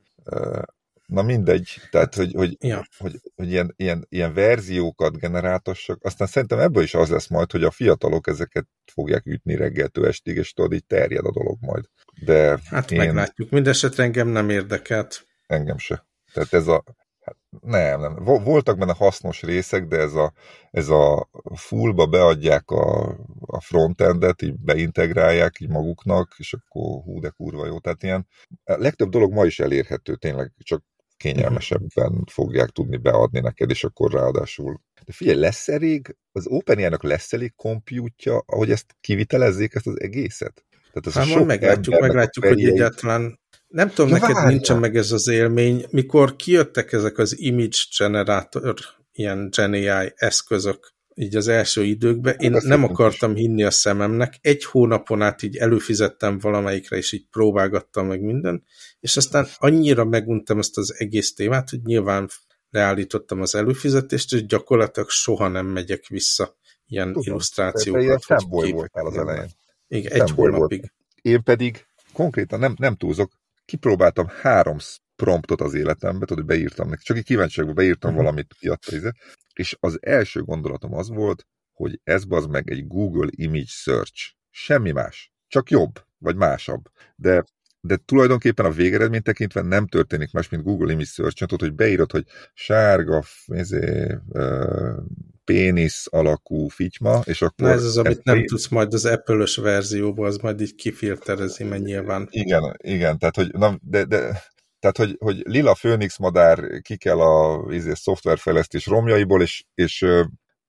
Na mindegy, tehát hogy, hogy, ja. hogy, hogy ilyen, ilyen, ilyen verziókat generáltassak, aztán szerintem ebből is az lesz majd, hogy a fiatalok ezeket fogják ütni reggeltől estig, és tudod, így terjed a dolog majd. De hát én... meglátjuk, mindesetre engem nem érdekelt. Engem se. Tehát ez a, hát nem, nem. Voltak benne hasznos részek, de ez a, ez a fullba beadják a, a frontendet, így beintegrálják így maguknak, és akkor hú, de kurva jó. Tehát ilyen, a legtöbb dolog ma is elérhető, tényleg, csak kényelmesebben fogják tudni beadni neked, és akkor ráadásul. De figyelj, lesz elég, az OpenAI-nak lesz elég kompjútja, ahogy ezt kivitelezzék ezt az egészet? Tehát ez hát sok meglátjuk, meglátjuk, hogy egyáltalán nem tudom, ja, neked várja. nincsen meg ez az élmény, mikor kijöttek ezek az image generator, ilyen GenAI eszközök, így az első időkben. Én hát nem akartam is. hinni a szememnek. Egy hónapon át így előfizettem valamelyikre, és így próbálgattam meg minden, és aztán annyira meguntam ezt az egész témát, hogy nyilván leállítottam az előfizetést, és gyakorlatilag soha nem megyek vissza ilyen Tudom, illusztrációkat. Ilyen fanboy voltál az elején. Igen, egy hónapig. Volt. Én pedig konkrétan nem, nem túlzok, kipróbáltam három promptot az életembe, tudod, beírtam neki, csak egy kíváncsiságban beírtam uh-huh. valamit izé, és az első gondolatom az volt, hogy ez az meg egy Google Image Search. Semmi más. Csak jobb, vagy másabb. De de tulajdonképpen a végeredmény tekintve nem történik más, mint Google Image Search, tudod, hogy beírod, hogy sárga, ezé, uh, pénisz alakú fityma, és akkor... Na ez az, amit nem tudsz majd az Apple-ös verzióban, az majd így kifilterezi, mert nyilván. Igen, igen, tehát hogy, na, de, de tehát, hogy, hogy lila főnix madár ki kell a izé, szoftverfejlesztés romjaiból, és, és,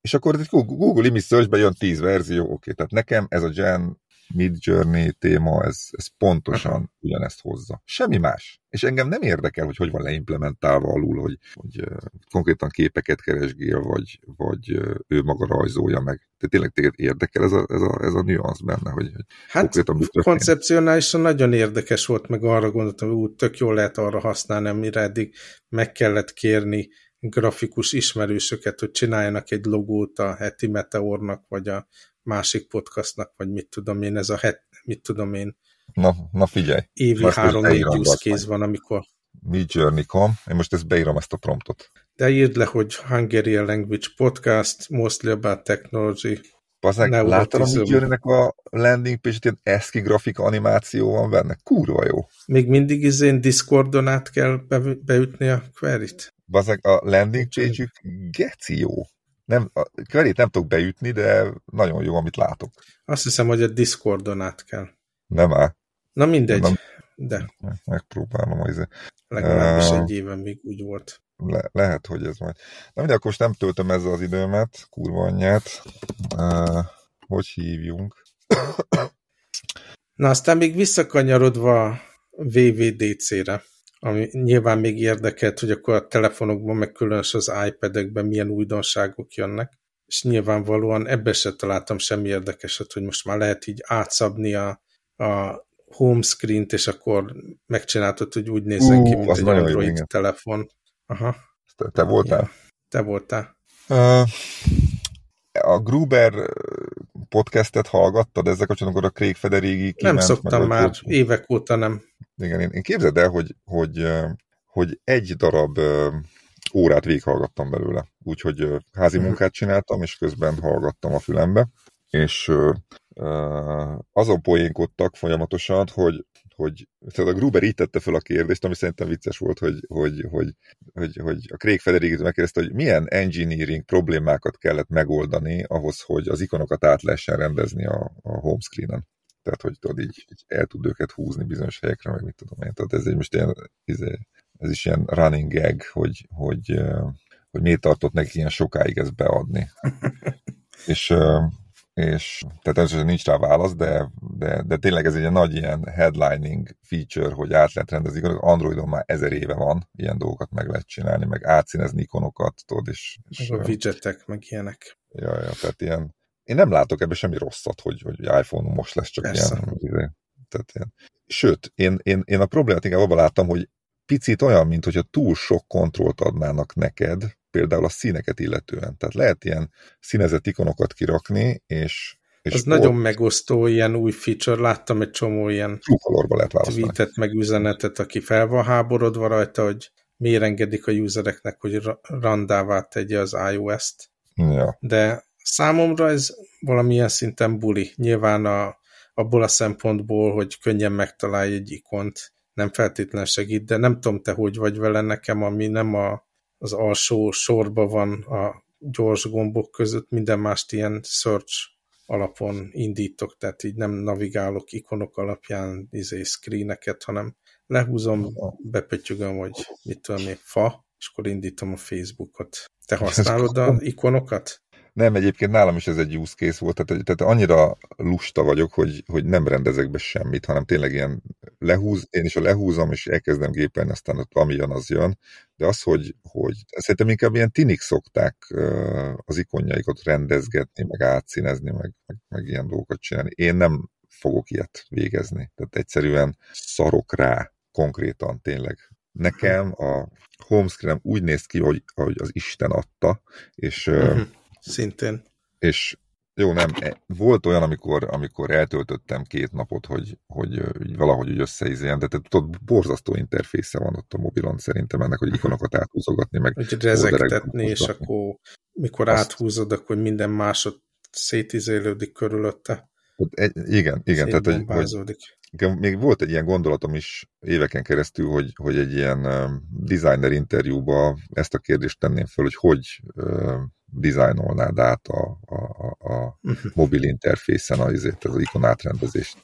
és akkor Google Image Search-be jön 10 verzió, oké, okay. tehát nekem ez a Gen Mid Journey téma, ez, ez pontosan ugyanezt hozza. Semmi más. És engem nem érdekel, hogy hogy van leimplementálva alul, hogy, hogy konkrétan képeket keresgél, vagy, vagy ő maga rajzolja meg. Tehát tényleg téged érdekel ez a, ez a, ez a nüansz benne, hogy, hogy Hát koncepcionálisan nagyon érdekes volt, meg arra gondoltam, hogy úgy tök jól lehet arra használni, amire eddig meg kellett kérni grafikus ismerősöket, hogy csináljanak egy logót a heti meteornak, vagy a másik podcastnak, vagy mit tudom én, ez a het, mit tudom én, Na, na figyelj. Évi három-négy use case van, amikor... Mi journey.com. Én most ezt beírom ezt a promptot. De írd le, hogy Hungarian Language Podcast, mostly about technology. Bazeg, láttad a Midjourney-nek a landing page ilyen eszki grafika animáció van benne? Kurva jó. Még mindig izén Discordon át kell be, beütni a query-t? Bazeg, a landing page geci jó. Nem, a query nem tudok beütni, de nagyon jó, amit látok. Azt hiszem, hogy a Discordon át kell. Nem áll. Na mindegy, nem, de. Megpróbálom. Az... Legalábbis uh, egy éven még úgy volt. Le, lehet, hogy ez majd. Na mindegy, akkor most nem töltöm ezzel az időmet, kurva anyját. Uh, hogy hívjunk? Na aztán még visszakanyarodva VVDC-re, ami nyilván még érdekelt, hogy akkor a telefonokban, meg különös az iPad-ekben milyen újdonságok jönnek, és nyilvánvalóan ebbe se találtam semmi érdekeset, hogy most már lehet így átszabni a, a home screen-t, és akkor megcsináltad, hogy úgy nézzen ki, mint egy Android jó, telefon. Aha. Te, te voltál? Ja, te voltál. Uh, a Gruber podcastet hallgattad ezzel kapcsolatban, a Craig Federighi Nem szoktam már, hogy, évek óta nem. Igen, én, én képzeld el, hogy, hogy, hogy egy darab órát végighallgattam belőle. Úgyhogy házi mhm. munkát csináltam, és közben hallgattam a fülembe. És azon poénkodtak folyamatosan, hogy, hogy tehát a Gruber így tette fel a kérdést, ami szerintem vicces volt, hogy, hogy, hogy, hogy, hogy a Craig Federighi megkérdezte, hogy milyen engineering problémákat kellett megoldani ahhoz, hogy az ikonokat át lehessen rendezni a, a homescreen-en. Tehát, hogy tudod, így, így el tud őket húzni bizonyos helyekre, meg mit tudom én. Tehát ez egy most ilyen, ez, ez is ilyen running gag, hogy, hogy, hogy miért tartott neki ilyen sokáig ezt beadni. és és tehát ez nincs rá válasz, de, de, de tényleg ez egy nagy ilyen headlining feature, hogy át lehet rendezni. Androidon már ezer éve van, ilyen dolgokat meg lehet csinálni, meg átszínezni ikonokat, tudod, és... és meg a widgetek, meg ilyenek. Ja, ja, tehát ilyen... Én nem látok ebbe semmi rosszat, hogy, hogy iPhone most lesz csak Persze. ilyen, izé, tehát ilyen. Sőt, én, én, én a problémát inkább abban láttam, hogy picit olyan, mint hogyha túl sok kontrollt adnának neked, például a színeket illetően. Tehát lehet ilyen színezett ikonokat kirakni, és és Ez nagyon megosztó, ilyen új feature, láttam egy csomó ilyen lehet tweetet, meg üzenetet, aki fel van háborodva rajta, hogy miért engedik a usereknek, hogy randává tegye az iOS-t. Ja. De számomra ez valamilyen szinten buli. Nyilván a, abból a szempontból, hogy könnyen megtalálj egy ikont, nem feltétlen segít, de nem tudom te, hogy vagy vele nekem, ami nem a az alsó sorban van a gyors gombok között, minden mást ilyen search alapon indítok, tehát így nem navigálok ikonok alapján izé, screeneket, hanem lehúzom, bepötyögöm, hogy mit tudom én, fa, és akkor indítom a Facebookot. Te használod a ikonokat? Nem, egyébként nálam is ez egy use case volt, tehát, tehát annyira lusta vagyok, hogy, hogy nem rendezek be semmit, hanem tényleg ilyen lehúz, én is a lehúzom, és elkezdem gépelni, aztán ott ami jön, az jön. De az, hogy, hogy szerintem inkább ilyen tinik szokták az ikonjaikat rendezgetni, meg átszínezni, meg, meg, meg ilyen dolgokat csinálni. Én nem fogok ilyet végezni. Tehát egyszerűen szarok rá konkrétan tényleg. Nekem a homescreen úgy néz ki, hogy, hogy az Isten adta, és uh-huh Szintén. És jó, nem, e, volt olyan, amikor, amikor eltöltöttem két napot, hogy, hogy, hogy valahogy úgy összeizéljen, de te tudod, borzasztó interfésze van ott a mobilon szerintem ennek, hogy ikonokat áthúzogatni, meg hogy rezegtetni, és akkor mikor Azt... áthúzod, akkor minden másod szétizélődik körülötte. Egy, igen, igen. Tehát, hogy, hogy, még volt egy ilyen gondolatom is éveken keresztül, hogy, hogy egy ilyen uh, designer interjúba ezt a kérdést tenném fel, hogy hogy uh, dizájnolnád át a, a, a, a uh-huh. mobil interfészen azért az ikon átrendezést.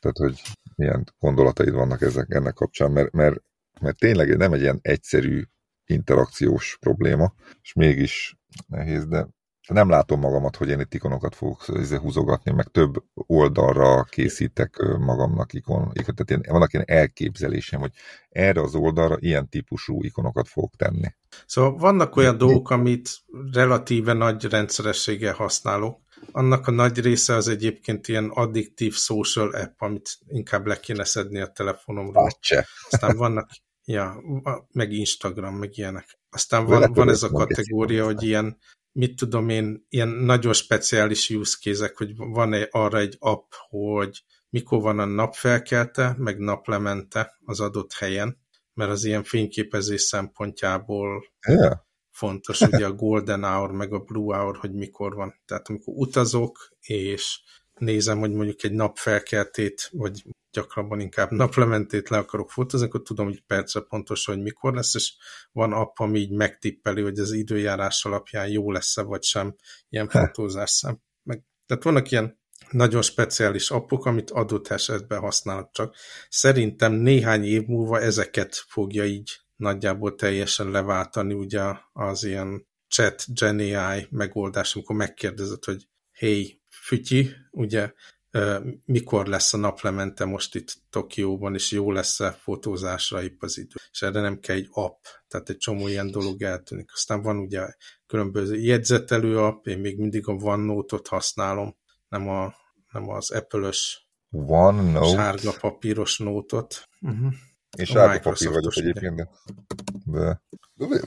Tehát, hogy milyen gondolataid vannak ezek, ennek kapcsán, mert, mert, mert tényleg nem egy ilyen egyszerű interakciós probléma, és mégis nehéz, de nem látom magamat, hogy én itt ikonokat fogok izé húzogatni, meg több oldalra készítek magamnak ikon. Tehát én, vannak ilyen elképzelésem, hogy erre az oldalra ilyen típusú ikonokat fogok tenni. Szóval vannak olyan dolgok, amit relatíve nagy rendszerességgel használok. Annak a nagy része az egyébként ilyen addiktív social app, amit inkább le kéne szedni a telefonomról. Acse. Aztán vannak, ja, meg Instagram, meg ilyenek. Aztán van, van ez a kategória, hogy ilyen mit tudom én, ilyen nagyon speciális use case hogy van -e arra egy app, hogy mikor van a nap felkelte, meg naplemente az adott helyen, mert az ilyen fényképezés szempontjából yeah. fontos, ugye a golden hour, meg a blue hour, hogy mikor van. Tehát amikor utazok, és nézem, hogy mondjuk egy napfelkeltét, vagy gyakrabban inkább naplementét le akarok fotózni, akkor tudom, hogy percre pontosan, hogy mikor lesz, és van app, ami így megtippeli, hogy az időjárás alapján jó lesz-e, vagy sem ilyen fotózás szem. Meg, tehát vannak ilyen nagyon speciális appok, amit adott esetben használok, csak szerintem néhány év múlva ezeket fogja így nagyjából teljesen leváltani ugye az ilyen chat GenAI megoldás, amikor megkérdezed, hogy hey, fütyi, ugye mikor lesz a naplemente most itt Tokióban, és jó lesz-e fotózásra épp az idő. És erre nem kell egy app, tehát egy csomó ilyen dolog eltűnik. Aztán van ugye különböző jegyzetelő app, én még mindig a OneNote-ot használom, nem, a, nem az Apple-ös sárga papíros nótot. Uh-huh. És sárga papír vagyok egyébként, de, de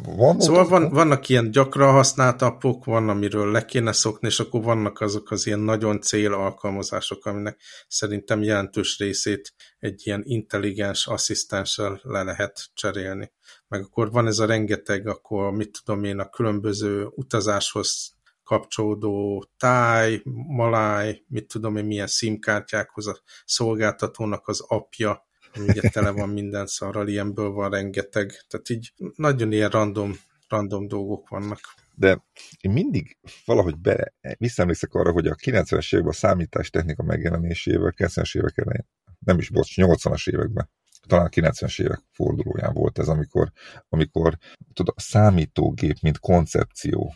van szóval van, vannak ilyen gyakran használt appok, van, amiről le kéne szokni, és akkor vannak azok az ilyen nagyon cél alkalmazások, aminek szerintem jelentős részét egy ilyen intelligens asszisztenssel le lehet cserélni. Meg akkor van ez a rengeteg, akkor mit tudom én, a különböző utazáshoz kapcsolódó táj, maláj, mit tudom én, milyen szimkártyákhoz a szolgáltatónak az apja, ugye tele van minden szarral, ilyenből van rengeteg, tehát így nagyon ilyen random, random dolgok vannak. De én mindig valahogy be, visszaemlékszek arra, hogy a 90-es években a számítástechnika megjelenésével, 90-es évek elején, nem is, bocs, 80-as években, talán a 90-es évek fordulóján volt ez, amikor, amikor tudod, a számítógép, mint koncepció,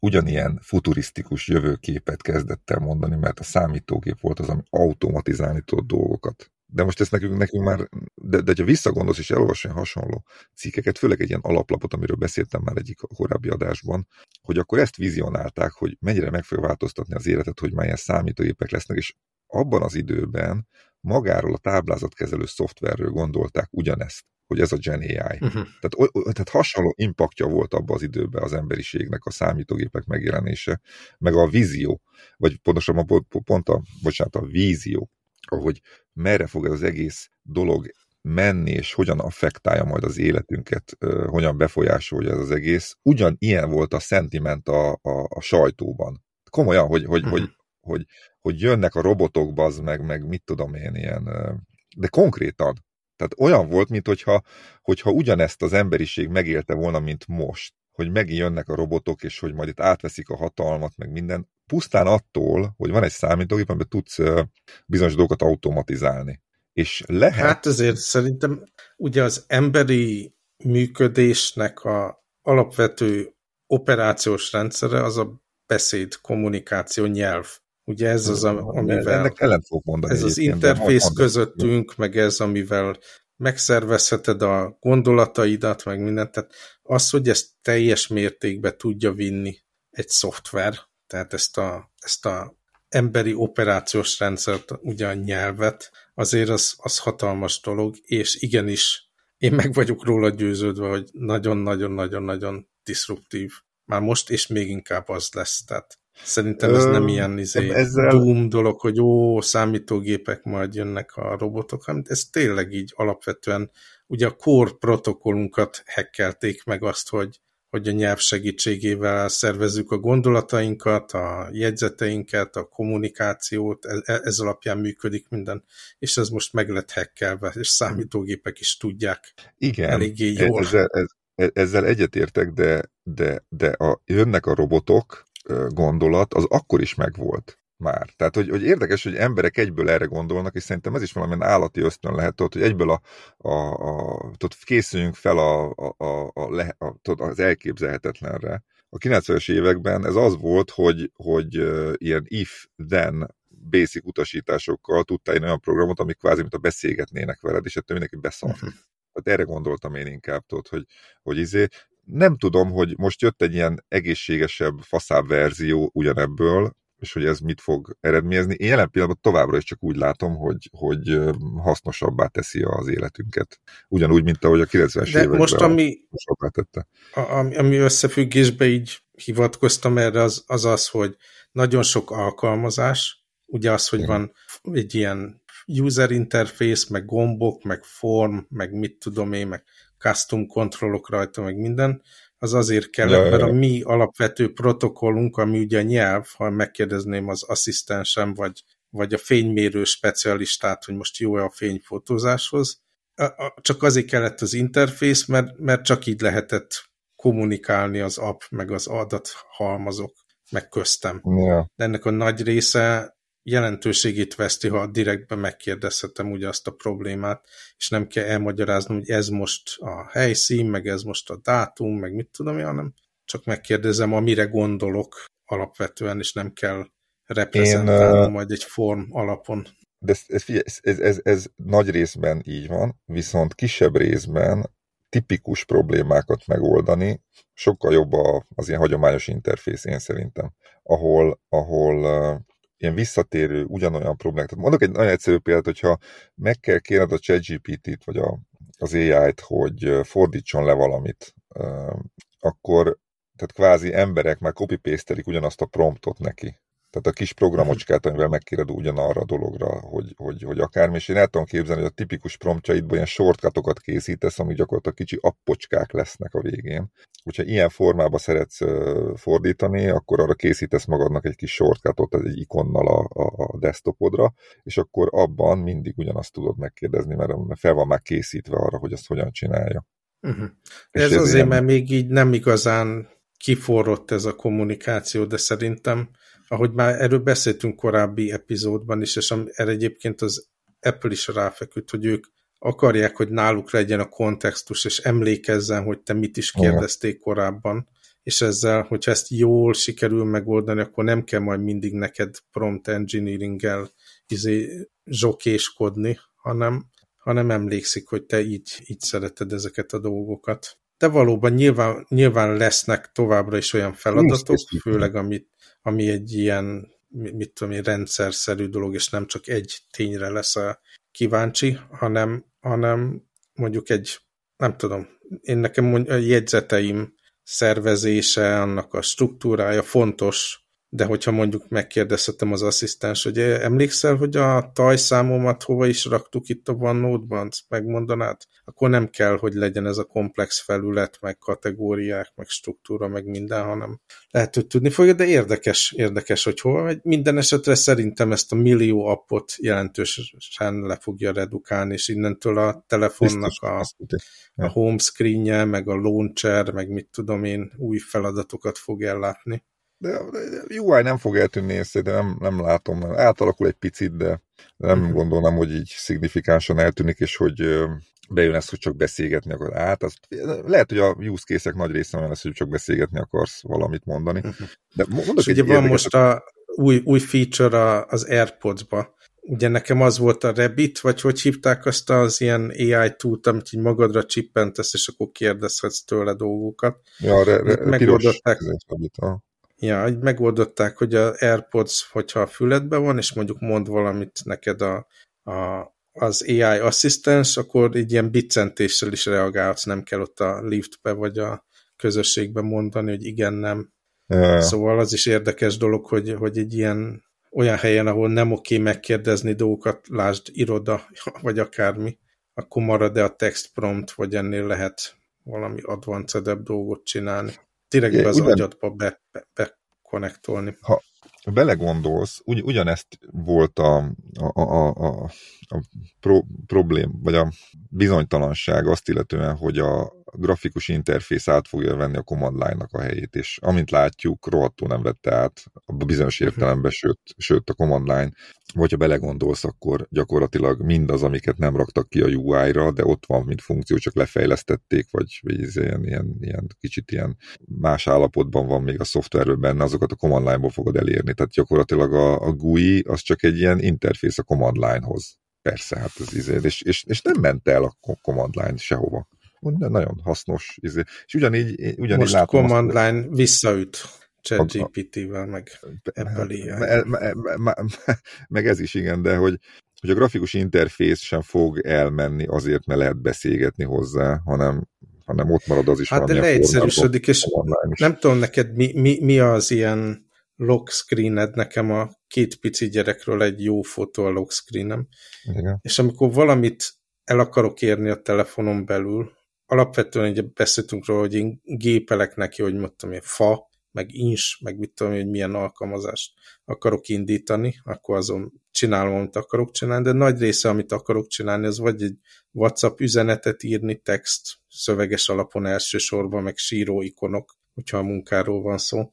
ugyanilyen futurisztikus jövőképet kezdett el mondani, mert a számítógép volt az, ami automatizálni tudott dolgokat de most ezt nekünk, nekünk már, de, de ha visszagondolsz és elolvasol hasonló cikkeket, főleg egy ilyen alaplapot, amiről beszéltem már egyik korábbi adásban, hogy akkor ezt vizionálták, hogy mennyire meg fogja változtatni az életet, hogy melyen számítógépek lesznek, és abban az időben magáról a táblázatkezelő szoftverről gondolták ugyanezt, hogy ez a Gen AI. Uh-huh. Tehát, o, tehát hasonló impaktja volt abban az időben az emberiségnek a számítógépek megjelenése, meg a vízió, vagy pontosabban pont, pont a, bocsánat, a vízió hogy merre fog ez az egész dolog menni, és hogyan affektálja majd az életünket, hogyan befolyásolja ez az egész. Ugyan ilyen volt a szentiment a, a, a sajtóban. Komolyan, hogy, hogy, hogy, hogy, hogy jönnek a robotok, bazd meg, meg mit tudom én, ilyen, de konkrétan. Tehát olyan volt, mint hogyha, hogyha ugyanezt az emberiség megélte volna, mint most hogy megint jönnek a robotok, és hogy majd itt átveszik a hatalmat, meg minden, pusztán attól, hogy van egy számítógép, amiben tudsz bizonyos dolgokat automatizálni. És lehet... Hát ezért szerintem ugye az emberi működésnek a alapvető operációs rendszere az a beszéd, kommunikáció, nyelv. Ugye ez az, amivel... Ennek ellen fog mondani. Ez az interfész közöttünk, meg ez, amivel megszervezheted a gondolataidat, meg mindent. Tehát az, hogy ezt teljes mértékben tudja vinni egy szoftver, tehát ezt a, ezt a emberi operációs rendszert, ugye a nyelvet, azért az, az hatalmas dolog, és igenis, én meg vagyok róla győződve, hogy nagyon-nagyon-nagyon-nagyon disruptív. Már most, és még inkább az lesz. Tehát szerintem ez nem ilyen izé, ezzel... boom dolog, hogy ó, számítógépek majd jönnek a robotok, hanem ez tényleg így alapvetően, ugye a core protokollunkat hekkelték meg azt, hogy hogy a nyelv segítségével szervezzük a gondolatainkat, a jegyzeteinket, a kommunikációt, ez, e, ez alapján működik minden, és ez most meg lett hekkelve, és számítógépek is tudják Igen, eléggé jól. Ezzel, ez, ezzel egyetértek, de, de, de a, jönnek a robotok gondolat, az akkor is megvolt már. Tehát, hogy, hogy érdekes, hogy emberek egyből erre gondolnak, és szerintem ez is valamilyen állati ösztön lehet, hogy egyből a, a, a, tudod, készüljünk fel a, a, a, a, a, tudod, az elképzelhetetlenre. A 90-es években ez az volt, hogy, hogy ilyen if-then basic utasításokkal tudtál egy olyan programot, amik kvázi, mint a beszélgetnének veled, és ettől mindenki beszart. Uh-huh. Tehát erre gondoltam én inkább, tudod, hogy, hogy izé, nem tudom, hogy most jött egy ilyen egészségesebb, faszább verzió ugyanebből, és hogy ez mit fog eredményezni. Én jelen pillanatban továbbra is csak úgy látom, hogy, hogy hasznosabbá teszi az életünket. Ugyanúgy, mint ahogy a 90-es években most ami, tette. Ami, ami összefüggésbe így hivatkoztam erre, az, az az, hogy nagyon sok alkalmazás, ugye az, hogy van egy ilyen user interface, meg gombok, meg form, meg mit tudom én, meg custom kontrollok rajta, meg minden, az azért kell, ja, mert a mi alapvető protokollunk, ami ugye a nyelv, ha megkérdezném az asszisztensem, vagy, vagy a fénymérő specialistát, hogy most jó-e a fényfotózáshoz, csak azért kellett az interfész, mert, mert csak így lehetett kommunikálni az app, meg az adathalmazok, meg köztem. Ja. De ennek a nagy része jelentőségét veszti, ha direktben megkérdezhetem ugye azt a problémát, és nem kell elmagyaráznom, hogy ez most a helyszín, meg ez most a dátum, meg mit tudom én, hanem csak megkérdezem, amire gondolok alapvetően, és nem kell reprezentálnom majd egy form alapon. De ez, ez, ez, ez, ez nagy részben így van, viszont kisebb részben tipikus problémákat megoldani, sokkal jobb az ilyen hagyományos interfész, én szerintem, ahol, ahol ilyen visszatérő, ugyanolyan problémák. Tehát mondok egy nagyon egyszerű példát, hogyha meg kell kérned a ChatGPT-t, vagy a, az AI-t, hogy fordítson le valamit, akkor tehát kvázi emberek már copy ugyanazt a promptot neki. Tehát a kis programocskát, amivel megkéred ugyanarra a dologra, hogy, hogy, hogy akármi, és én el tudom képzelni, hogy a tipikus promptjaidban ilyen shortcutokat készítesz, ami gyakorlatilag kicsi appocskák lesznek a végén. Hogyha ilyen formába szeretsz fordítani, akkor arra készítesz magadnak egy kis shortcutot, egy ikonnal a, a desktopodra, és akkor abban mindig ugyanazt tudod megkérdezni, mert fel van már készítve arra, hogy azt hogyan csinálja. Uh-huh. Ez, ez azért, ilyen... mert még így nem igazán kiforrott ez a kommunikáció, de szerintem ahogy már erről beszéltünk korábbi epizódban is, és erre egyébként az Apple is ráfeküdt, hogy ők akarják, hogy náluk legyen a kontextus, és emlékezzen, hogy te mit is kérdezték korábban, és ezzel, hogyha ezt jól sikerül megoldani, akkor nem kell majd mindig neked prompt engineering-el izé, zsokéskodni, hanem, hanem emlékszik, hogy te így, így szereted ezeket a dolgokat. De valóban nyilván, nyilván lesznek továbbra is olyan feladatok, főleg amit ami egy ilyen, mit tudom én, rendszerszerű dolog, és nem csak egy tényre lesz a kíváncsi, hanem, hanem mondjuk egy, nem tudom, én nekem a jegyzeteim szervezése, annak a struktúrája fontos, de hogyha mondjuk megkérdezhetem az asszisztens, hogy emlékszel, hogy a tajszámomat hova is raktuk itt a OneNote-ban, megmondanád? Akkor nem kell, hogy legyen ez a komplex felület, meg kategóriák, meg struktúra, meg minden, hanem lehet, hogy tudni fogja, de érdekes, érdekes, hogy hova megy. Minden esetre szerintem ezt a millió appot jelentősen le fogja redukálni, és innentől a telefonnak a, a home screenje, meg a launcher, meg mit tudom én, új feladatokat fog ellátni. De, de UI nem fog eltűnni, de nem, nem látom. Átalakul egy picit, de nem uh-huh. gondolom, hogy így szignifikánsan eltűnik, és hogy bejön ez, hogy csak beszélgetni akar. Hát az, lehet, hogy a use case nagy része olyan lesz, hogy csak beszélgetni akarsz valamit mondani. Uh-huh. De mondok és egy ugye van most a új, új feature az AirPods-ba. Ugye nekem az volt a Rabbit, vagy hogy hívták azt az ilyen AI túlt, amit így magadra csippentesz, és akkor kérdezhetsz tőle dolgokat. Ja, re, re, megoldották. Piros, Ja, hogy megoldották, hogy a AirPods, hogyha a füledben van, és mondjuk mond valamit neked a, a, az AI asszisztens, akkor így ilyen biccentéssel is reagálhatsz, nem kell ott a liftbe vagy a közösségbe mondani, hogy igen, nem. Ja. Szóval az is érdekes dolog, hogy, hogy egy ilyen olyan helyen, ahol nem oké megkérdezni dolgokat, lásd iroda, vagy akármi, akkor marad-e a text prompt, vagy ennél lehet valami advanced dolgot csinálni be az ugyan, agyadba be, be, bekonektolni. Ha belegondolsz, ugy, ugyanezt volt a, a, a, a, a pro, problém, vagy a bizonytalanság azt illetően, hogy a grafikus interfész át fogja venni a command line-nak a helyét, és amint látjuk, rohadtul nem vette át a bizonyos mhm. értelemben, sőt, sőt a command line, vagy ha belegondolsz, akkor gyakorlatilag mindaz, amiket nem raktak ki a UI-ra, de ott van, mint funkció, csak lefejlesztették, vagy, vagy ilyen, ilyen, ilyen kicsit ilyen más állapotban van még a szoftverben benne, azokat a command line-ból fogod elérni. Tehát gyakorlatilag a, a GUI az csak egy ilyen interfész a command line-hoz. Persze, hát ez izé, és, és, és nem ment el a command line sehova nagyon hasznos. Izé. És ugyanígy, ugyanígy Most látom command azt, line visszaüt ChatGPT-vel, meg Apple me, Meg ez is igen, de hogy, hogy a grafikus interfész sem fog elmenni azért, mert lehet beszélgetni hozzá, hanem, hanem ott marad az is Hát de leegyszerűsödik, és nem tudom neked mi, mi, mi az ilyen lock screened, nekem a két pici gyerekről egy jó fotó a lock screenem, Igen. és amikor valamit el akarok érni a telefonon belül, alapvetően ugye beszéltünk róla, hogy én gépelek neki, hogy mondtam, hogy fa, meg ins, meg mit tudom, hogy milyen alkalmazást akarok indítani, akkor azon csinálom, amit akarok csinálni, de nagy része, amit akarok csinálni, az vagy egy WhatsApp üzenetet írni, text, szöveges alapon elsősorban, meg síró ikonok, hogyha a munkáról van szó,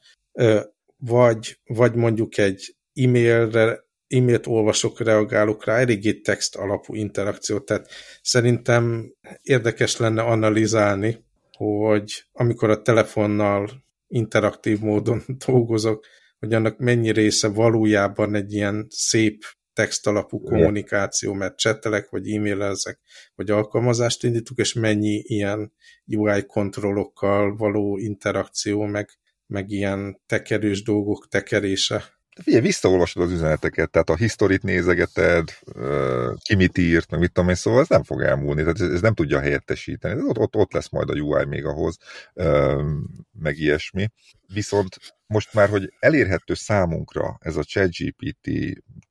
vagy, vagy mondjuk egy e-mailre e-mailt olvasok, reagálok rá, eléggé text alapú interakció, tehát szerintem érdekes lenne analizálni, hogy amikor a telefonnal interaktív módon dolgozok, hogy annak mennyi része valójában egy ilyen szép text alapú kommunikáció, mert csetelek, vagy e-mailezek, vagy alkalmazást indítok, és mennyi ilyen UI kontrollokkal való interakció, meg, meg ilyen tekerős dolgok tekerése. Figyelj, visszaolvasod az üzeneteket, tehát a historit nézegeted, ki mit írt, meg mit tudom én, szóval ez nem fog elmúlni, tehát ez nem tudja helyettesíteni. Ott, ott, ott lesz majd a UI még ahhoz, meg ilyesmi. Viszont most már, hogy elérhető számunkra ez a ChatGPT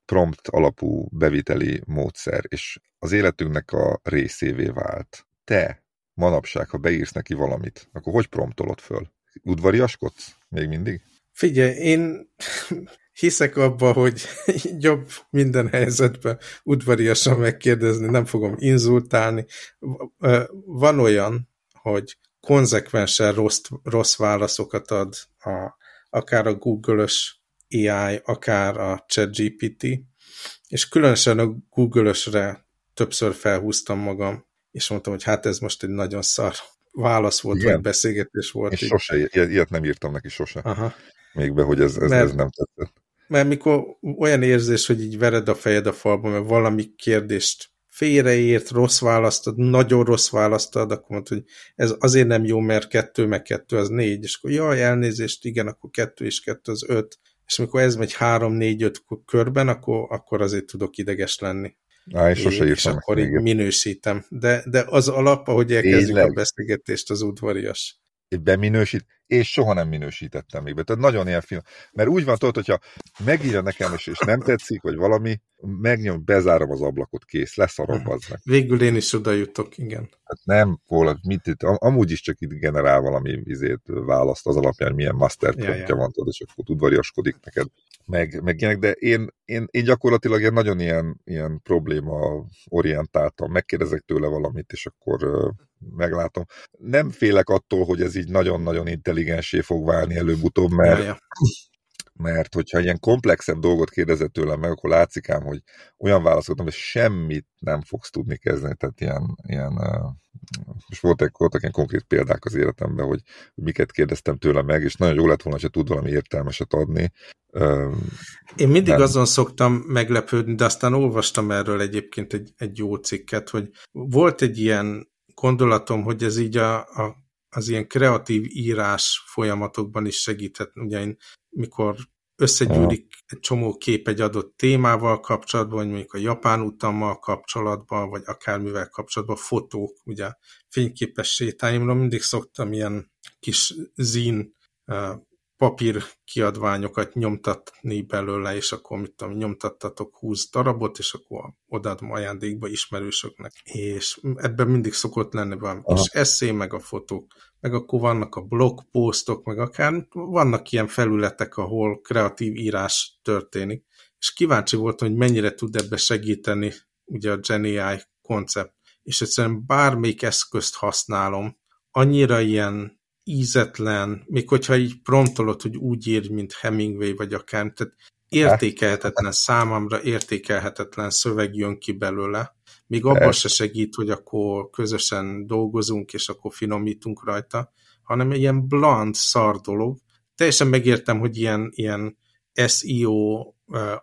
prompt alapú beviteli módszer, és az életünknek a részévé vált. Te manapság, ha beírsz neki valamit, akkor hogy promptolod föl? Udvariaskodsz még mindig? Figyelj, én hiszek abba, hogy jobb minden helyzetben udvariasan megkérdezni, nem fogom inzultálni. Van olyan, hogy konzekvensen rossz, rossz válaszokat ad a, akár a Google-ös AI, akár a ChatGPT, és különösen a Google-ösre többször felhúztam magam, és mondtam, hogy hát ez most egy nagyon szar válasz volt, Igen. vagy beszélgetés volt. És így. sose, ilyet nem írtam neki sose. Aha. Még be, hogy ez, ez, mert, ez nem tetszett. Mert mikor olyan érzés, hogy így vered a fejed a falba, mert valami kérdést félreért, rossz választod, nagyon rossz választod, akkor mondod, hogy ez azért nem jó, mert kettő meg kettő az négy, és akkor jaj, elnézést, igen, akkor kettő és kettő az öt, és amikor ez megy három, négy, öt körben, akkor, akkor azért tudok ideges lenni. Á, én sose és akkor így minősítem. De, de az alap, ahogy elkezdjük a beszélgetést, az udvarias. Beminősít? És soha nem minősítettem még be. Tehát nagyon ilyen film. Mert úgy van, tudod, hogyha megírja nekem, és, és nem tetszik, vagy valami, megnyom, bezárom az ablakot, kész, leszarom az meg. Végül én is oda jutok, igen. Hát nem, volna, mit itt, amúgy is csak itt generál valami vizét választ az alapján, milyen master ja, ja. van, tudod, és akkor udvariaskodik neked meg, meg ilyenek, de én, én, én gyakorlatilag ilyen nagyon ilyen, ilyen probléma orientáltam, megkérdezek tőle valamit, és akkor meglátom. Nem félek attól, hogy ez így nagyon-nagyon intelligensé fog válni előbb-utóbb, mert, mert hogyha ilyen komplexebb dolgot kérdezett tőlem meg, akkor látszik ám, hogy olyan válaszokat, hogy semmit nem fogsz tudni kezdeni, tehát ilyen, ilyen és voltak, voltak ilyen konkrét példák az életemben, hogy, hogy miket kérdeztem tőle meg, és nagyon jó lett volna, ha tud valami értelmeset adni. Én mindig nem. azon szoktam meglepődni, de aztán olvastam erről egyébként egy, egy jó cikket, hogy volt egy ilyen gondolatom, hogy ez így a, a, az ilyen kreatív írás folyamatokban is segíthet. Ugye én, mikor összegyűlik egy csomó kép egy adott témával kapcsolatban, vagy mondjuk a japán utammal kapcsolatban, vagy akármivel kapcsolatban, fotók, ugye fényképes sétáimra mindig szoktam ilyen kis zín papír kiadványokat nyomtatni belőle, és akkor mit tudom, nyomtattatok 20 darabot, és akkor odaadom ajándékba ismerősöknek. És ebben mindig szokott lenni valami Aha. kis eszé, meg a fotók, meg akkor vannak a blogposztok, meg akár vannak ilyen felületek, ahol kreatív írás történik. És kíváncsi voltam, hogy mennyire tud ebbe segíteni ugye a GenAI koncept. És egyszerűen bármelyik eszközt használom, annyira ilyen ízetlen, még hogyha így promptolod, hogy úgy ír, mint Hemingway, vagy akár, tehát értékelhetetlen számomra, értékelhetetlen szöveg jön ki belőle. Még abban se segít, hogy akkor közösen dolgozunk, és akkor finomítunk rajta, hanem egy ilyen bland, szar dolog. Teljesen megértem, hogy ilyen, ilyen SEO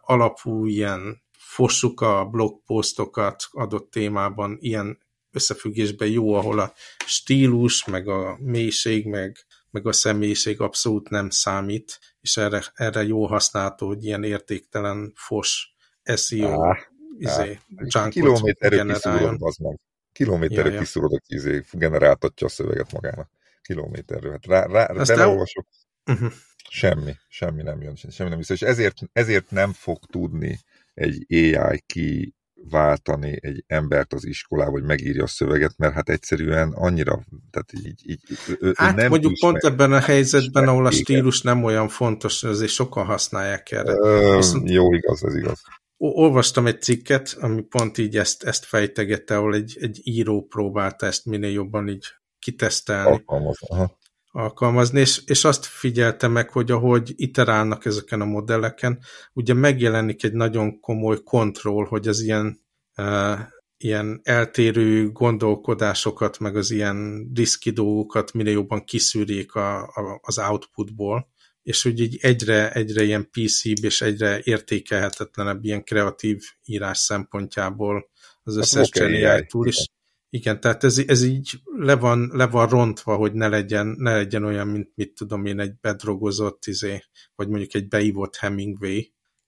alapú, ilyen fossuk a blogposztokat adott témában, ilyen összefüggésben jó, ahol a stílus, meg a mélység, meg, meg a személyiség abszolút nem számít, és erre, erre jó használható, hogy ilyen értéktelen, fos SEO ah, izé, ah, kilométerről kiszúrod, az meg. Kilométerről ja, ja. kiszúrod, a izé, generáltatja a szöveget magának. Kilométerről. Hát rá, rá, Ezt beolvasok. El... Uh-huh. Semmi, semmi nem jön, semmi nem vissza. És ezért, ezért nem fog tudni egy AI ki váltani egy embert az iskolába, hogy megírja a szöveget, mert hát egyszerűen annyira, tehát így, így ő, hát nem mondjuk pont ebben a helyzetben, ahol a stílus nem olyan fontos, azért sokan használják erre. Ö, Viszont jó, igaz, ez igaz. Olvastam egy cikket, ami pont így ezt, ezt fejtegette, ahol egy, egy író próbálta ezt minél jobban így kitesztelni. Aha alkalmazni, és, és azt figyelte meg, hogy ahogy iterálnak ezeken a modelleken, ugye megjelenik egy nagyon komoly kontroll, hogy az ilyen, uh, ilyen eltérő gondolkodásokat, meg az ilyen diszki dolgokat minél jobban kiszűrjék a, a, az outputból, és hogy így egyre, egyre ilyen pc és egyre értékelhetetlenebb ilyen kreatív írás szempontjából az hát összes hát, okay, túl, és, igen, tehát ez, ez így le van, le van rontva, hogy ne legyen, ne legyen olyan, mint mit tudom én, egy bedrogozott, izé, vagy mondjuk egy beívott Hemingway,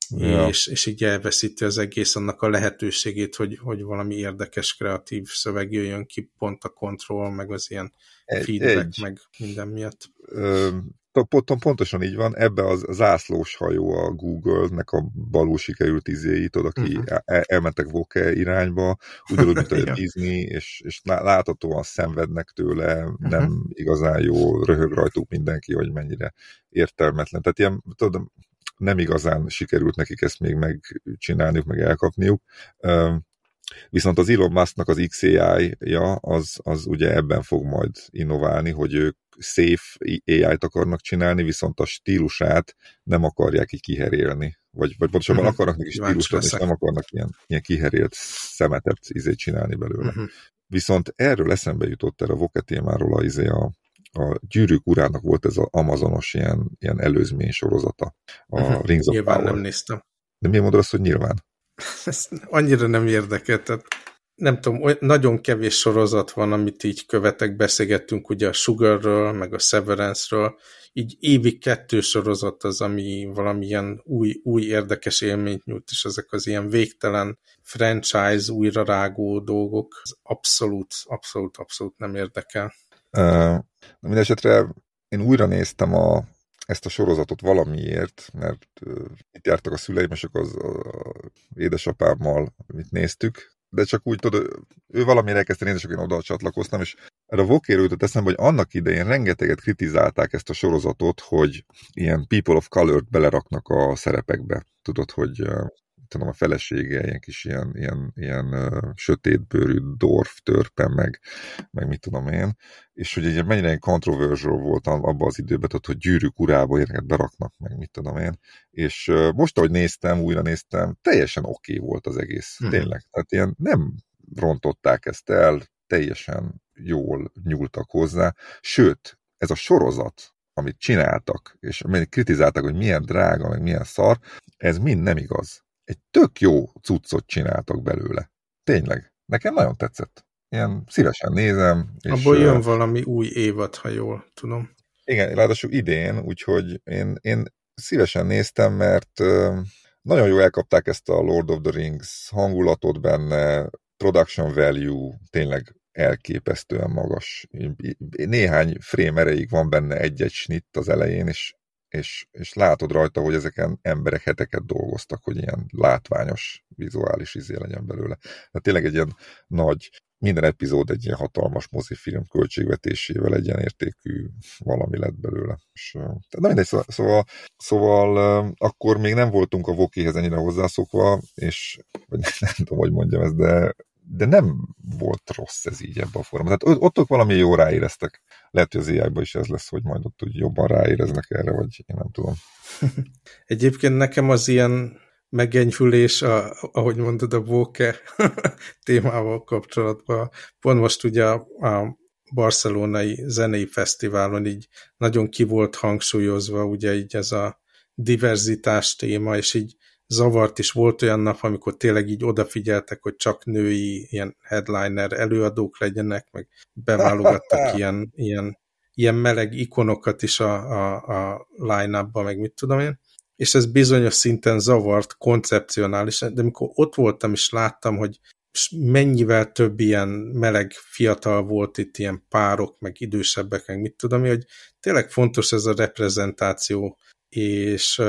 ja. és, és így elveszíti az egész annak a lehetőségét, hogy, hogy valami érdekes, kreatív szöveg jöjjön ki, pont a kontroll, meg az ilyen egy, feedback, egy, meg minden miatt. Ö, Ponton, pontosan így van, ebbe az zászlós hajó a Google-nek a balul sikerült izéit, oda ki uh-huh. el, elmentek Voke irányba, ugyanúgy, mint a Disney, és, és láthatóan szenvednek tőle, uh-huh. nem igazán jó, röhög rajtuk mindenki, hogy mennyire értelmetlen. Tehát ilyen, tudom, nem igazán sikerült nekik ezt még megcsinálniuk, meg elkapniuk. Viszont az Elon Musknak az XAI-ja, az, az ugye ebben fog majd innoválni, hogy ők safe AI-t akarnak csinálni, viszont a stílusát nem akarják így kiherélni. Vagy, vagy pontosabban uh-huh. akarnak neki stílust és nem akarnak ilyen, ilyen kiherélt szemetet izét csinálni belőle. Uh-huh. Viszont erről eszembe jutott erre a Voke témáról a, izé a, a Gyűrűk urának volt ez az Amazonos ilyen, ilyen előzmény sorozata. A uh-huh. Rings of Nyilván Power. nem néztem. De miért mondod azt, hogy nyilván? Ez annyira nem érdekel, tehát nem tudom, nagyon kevés sorozat van, amit így követek, beszélgettünk ugye a Sugarről, meg a Severance-ről, így évi kettő sorozat az, ami valamilyen új, új érdekes élményt nyújt, és ezek az ilyen végtelen franchise, újra rágó dolgok, az abszolút, abszolút, abszolút nem érdekel. Uh, Mindenesetre én újra néztem a, ezt a sorozatot valamiért, mert itt jártak a szüleim, és akkor az a, édesapámmal mit néztük, de csak úgy tudod, ő valamire elkezdte nézni, és én oda csatlakoztam, és erre a Vokéről jutott eszembe, hogy annak idején rengeteget kritizálták ezt a sorozatot, hogy ilyen people of color-t beleraknak a szerepekbe. Tudod, hogy tudom, a felesége ilyen kis ilyen, ilyen, ilyen uh, sötétbőrű dorf törpe, meg, meg mit tudom én, és hogy egy mennyire controversial volt abban az időben, tudod, hogy gyűrűk urába éreket beraknak, meg mit tudom én, és uh, most, ahogy néztem, újra néztem, teljesen oké okay volt az egész, hmm. tényleg, tehát ilyen nem rontották ezt el, teljesen jól nyúltak hozzá, sőt, ez a sorozat, amit csináltak, és kritizáltak, hogy milyen drága, meg milyen szar, ez mind nem igaz egy tök jó cuccot csináltak belőle. Tényleg. Nekem nagyon tetszett. Ilyen szívesen nézem. És, Abból jön valami új évad, ha jól tudom. Igen, ráadásul idén, úgyhogy én, én szívesen néztem, mert nagyon jó elkapták ezt a Lord of the Rings hangulatot benne, production value tényleg elképesztően magas. Néhány frame erejéig van benne egy-egy snitt az elején, és és, és látod rajta, hogy ezeken emberek heteket dolgoztak, hogy ilyen látványos, vizuális izé legyen belőle. Tehát tényleg egy ilyen nagy, minden epizód egy ilyen hatalmas mozifilm költségvetésével egy ilyen értékű valami lett belőle. És, na mindegy, szóval, szóval akkor még nem voltunk a Vokihez ennyire hozzászokva, és vagy nem, nem tudom, hogy mondjam ezt, de de nem volt rossz ez így ebben a formában. Tehát ott, ott valami jó ráéreztek. Lehet, hogy az ai is ez lesz, hogy majd ott úgy jobban ráéreznek erre, vagy én nem tudom. Egyébként nekem az ilyen megenyhülés, a, ahogy mondod, a Bóke témával kapcsolatban. Pont most ugye a, a barcelonai zenei fesztiválon így nagyon ki volt hangsúlyozva ugye így ez a diverzitás téma, és így zavart is. Volt olyan nap, amikor tényleg így odafigyeltek, hogy csak női ilyen headliner előadók legyenek, meg beválogattak ilyen, ilyen, ilyen meleg ikonokat is a, a, a line-upba, meg mit tudom én. És ez bizonyos szinten zavart koncepcionális, de amikor ott voltam és láttam, hogy és mennyivel több ilyen meleg fiatal volt itt, ilyen párok, meg idősebbek, meg mit tudom, hogy tényleg fontos ez a reprezentáció, és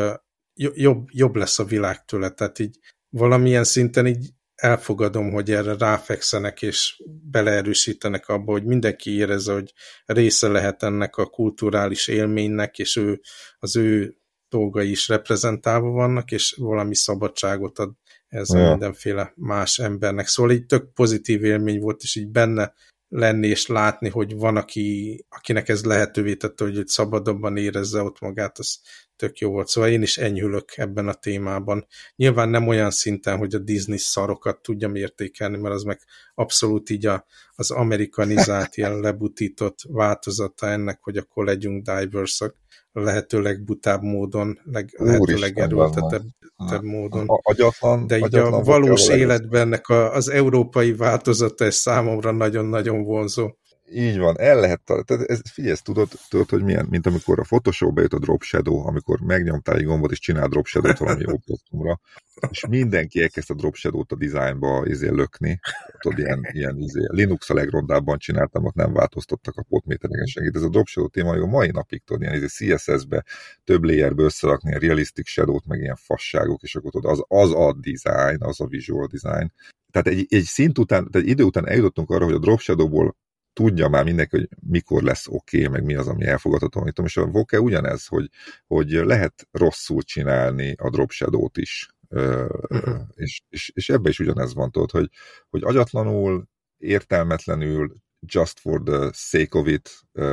jobb, jobb lesz a világ tőle, tehát így valamilyen szinten így elfogadom, hogy erre ráfekszenek és beleerősítenek abba, hogy mindenki érezze, hogy része lehet ennek a kulturális élménynek, és ő, az ő dolgai is reprezentálva vannak, és valami szabadságot ad ez ja. a mindenféle más embernek. Szóval egy tök pozitív élmény volt, és így benne lenni és látni, hogy van, aki, akinek ez lehetővé tette, hogy szabadabban érezze ott magát, az tök jó volt. Szóval én is enyhülök ebben a témában. Nyilván nem olyan szinten, hogy a Disney szarokat tudjam értékelni, mert az meg abszolút így a, az amerikanizált, ilyen lebutított változata ennek, hogy akkor legyünk diversak lehetőleg butább módon, leg, lehetőleg erőltetebb módon. A, agyatlan, De így a valós életben ennek a, az európai változata ez számomra nagyon-nagyon vonzó. Így van, el lehet tehát ez, figyelj, ezt tudod, tudod, hogy milyen, mint amikor a Photoshopba jött a Drop Shadow, amikor megnyomtál egy gombot és csinál Drop Shadow-t valami objektumra, és mindenki elkezdte a Drop Shadow-t a dizájnba izé lökni. Tudod, ilyen, ilyen izé, Linux a legrondábban csináltam, ott nem változtattak a potmétereken segít. Ez a Drop Shadow téma a mai napig tudod, ilyen izé CSS-be több layerbe összerakni, ilyen realistic shadow-t, meg ilyen fasságok, és akkor tudod, az, az a design, az a visual design. Tehát egy, egy szint után, tehát egy idő után eljutottunk arra, hogy a Drop Shadow-ból tudja már mindenki, hogy mikor lesz oké, okay, meg mi az, ami elfogadható. És a Voke ugyanez, hogy, hogy lehet rosszul csinálni a drop shadow-t is. Uh-huh. És, és, és ebbe is ugyanez van, tudod, hogy, hogy agyatlanul, értelmetlenül, just for the sake of it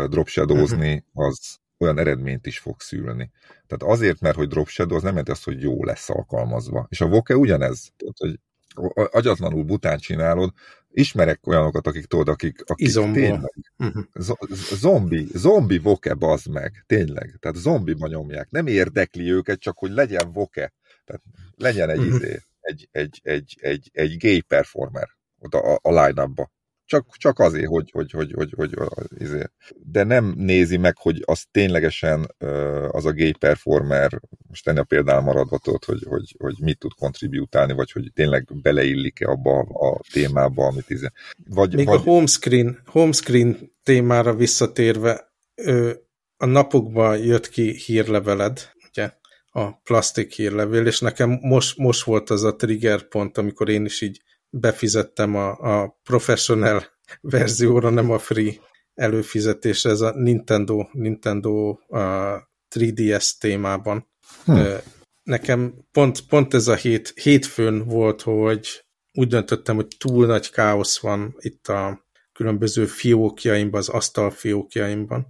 drop shadow-zni, uh-huh. az olyan eredményt is fog szülni. Tehát azért, mert hogy drop shadow, az nem jelenti azt, hogy jó lesz alkalmazva. És a Voke ugyanez, tudod, hogy agyatlanul bután csinálod, ismerek olyanokat, akik tudod, akik, akik tényleg uh-huh. zombi, zombi voke bazd meg, tényleg, tehát zombiba nyomják, nem érdekli őket, csak hogy legyen voke, tehát legyen egy, uh-huh. izé, egy, egy, egy, egy, egy gay performer oda a, a line-upba. Csak, csak azért, hogy, hogy, hogy, hogy, hogy, hogy de nem nézi meg, hogy az ténylegesen az a gay performer, most tenni a példán maradva tudod, hogy, hogy, hogy mit tud kontribútálni, vagy hogy tényleg beleillik-e abba a témába, amit izé. Vagy, Még vagy... a homescreen, homescreen témára visszatérve, a napokban jött ki hírleveled, ugye, a plastik hírlevél, és nekem most, most volt az a trigger pont, amikor én is így befizettem a, a professional verzióra, nem a free előfizetésre, ez a Nintendo, Nintendo a 3DS témában. Hm. Nekem pont, pont ez a hét, hétfőn volt, hogy úgy döntöttem, hogy túl nagy káosz van itt a különböző fiókjaimban, az asztal fiókjaimban,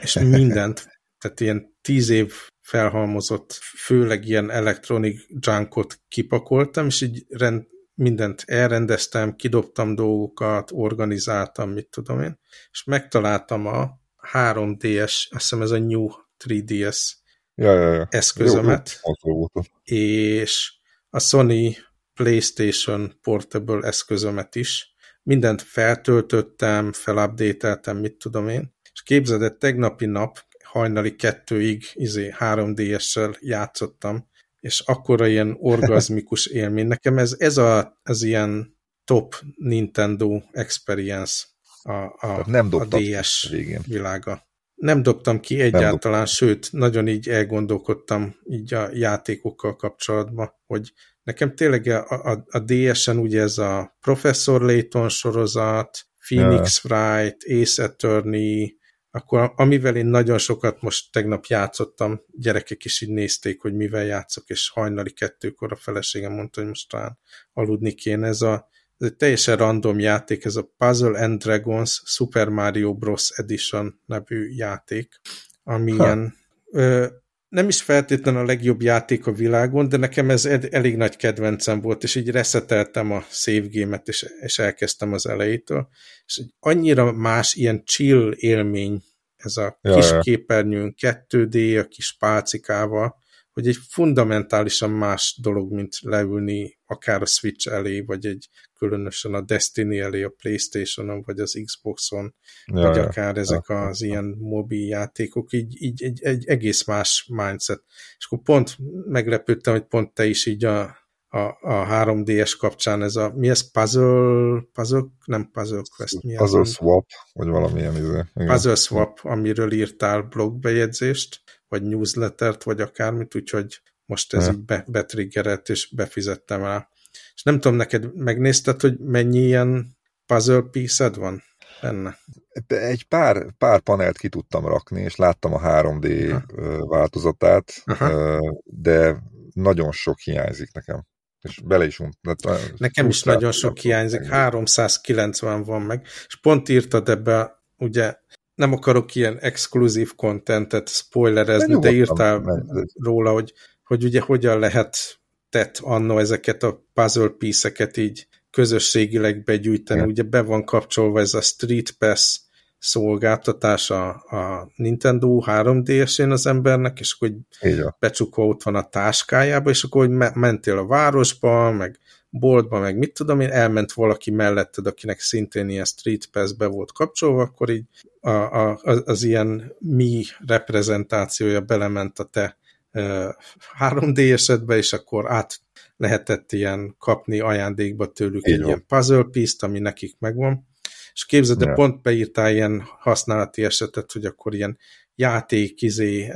és mindent, tehát ilyen tíz év felhalmozott, főleg ilyen elektronik junkot kipakoltam, és így rend, mindent elrendeztem, kidobtam dolgokat, organizáltam, mit tudom én, és megtaláltam a 3DS, azt hiszem ez a New 3DS ja, ja, ja. eszközömet, jó, jó. és a Sony PlayStation Portable eszközömet is. Mindent feltöltöttem, felupdateltem, mit tudom én, és képzeld, tegnapi nap hajnali kettőig izé 3DS-sel játszottam, és akkora ilyen orgazmikus élmény. Nekem ez, ez a, az ilyen top Nintendo experience a, a, nem a DS végén. világa. Nem dobtam ki egyáltalán, dob... sőt, nagyon így elgondolkodtam így a játékokkal kapcsolatban, hogy nekem tényleg a, a, a DS-en ugye ez a Professor Layton sorozat, Phoenix. Wright, Ace Attorney, akkor amivel én nagyon sokat most tegnap játszottam, gyerekek is így nézték, hogy mivel játszok, és hajnali kettőkor a feleségem mondta, hogy most talán aludni kéne. Ez, a, ez egy teljesen random játék, ez a Puzzle and Dragons Super Mario Bros. Edition nevű játék, ami ha. ilyen ö, nem is feltétlenül a legjobb játék a világon, de nekem ez elég nagy kedvencem volt, és így reszeteltem a save és, és elkezdtem az elejétől, és annyira más ilyen chill élmény ez a ja, kis ja. képernyőn 2D, a kis pálcikával, hogy egy fundamentálisan más dolog, mint leülni akár a Switch elé, vagy egy különösen a Destiny elé a Playstation-on, vagy az Xbox-on, ja, vagy ja, akár ja, ezek ja, az ja. ilyen mobil játékok, így, így egy, egy egész más mindset. És akkor pont meglepődtem, hogy pont te is így a, a, a 3DS kapcsán ez a, mi ez, Puzzle, Puzzle, nem Puzzle Quest, mi Puzzle az? Swap, vagy valamilyen izé. Puzzle Swap, amiről írtál blogbejegyzést, vagy newslettert, vagy akármit, úgyhogy most ez így be, betriggerelt, és befizettem el. És nem tudom, neked megnézted, hogy mennyi ilyen puzzle piece van benne? Egy pár, pár panelt ki tudtam rakni, és láttam a 3D Aha. változatát, Aha. de nagyon sok hiányzik nekem. És bele is unt. Nekem is nagyon sok hiányzik, 390 van meg, és pont írtad ebbe, ugye nem akarok ilyen exkluzív kontentet spoilerezni, de, de írtál meg. róla, hogy, hogy ugye hogyan lehet tett annó ezeket a puzzle piece így közösségileg begyűjteni. Igen. Ugye be van kapcsolva ez a Street Pass szolgáltatás a, Nintendo 3DS-én az embernek, és akkor becsukva ott van a táskájába, és akkor hogy mentél a városba, meg boltba, meg mit tudom én, elment valaki melletted, akinek szintén ilyen Street Pass be volt kapcsolva, akkor így a, a, az ilyen mi reprezentációja belement a te 3D-esedbe, és akkor át lehetett ilyen kapni ajándékba tőlük egy ilyen puzzle piece ami nekik megvan. És képzeld, de pont beírtál ilyen használati esetet, hogy akkor ilyen játék izé,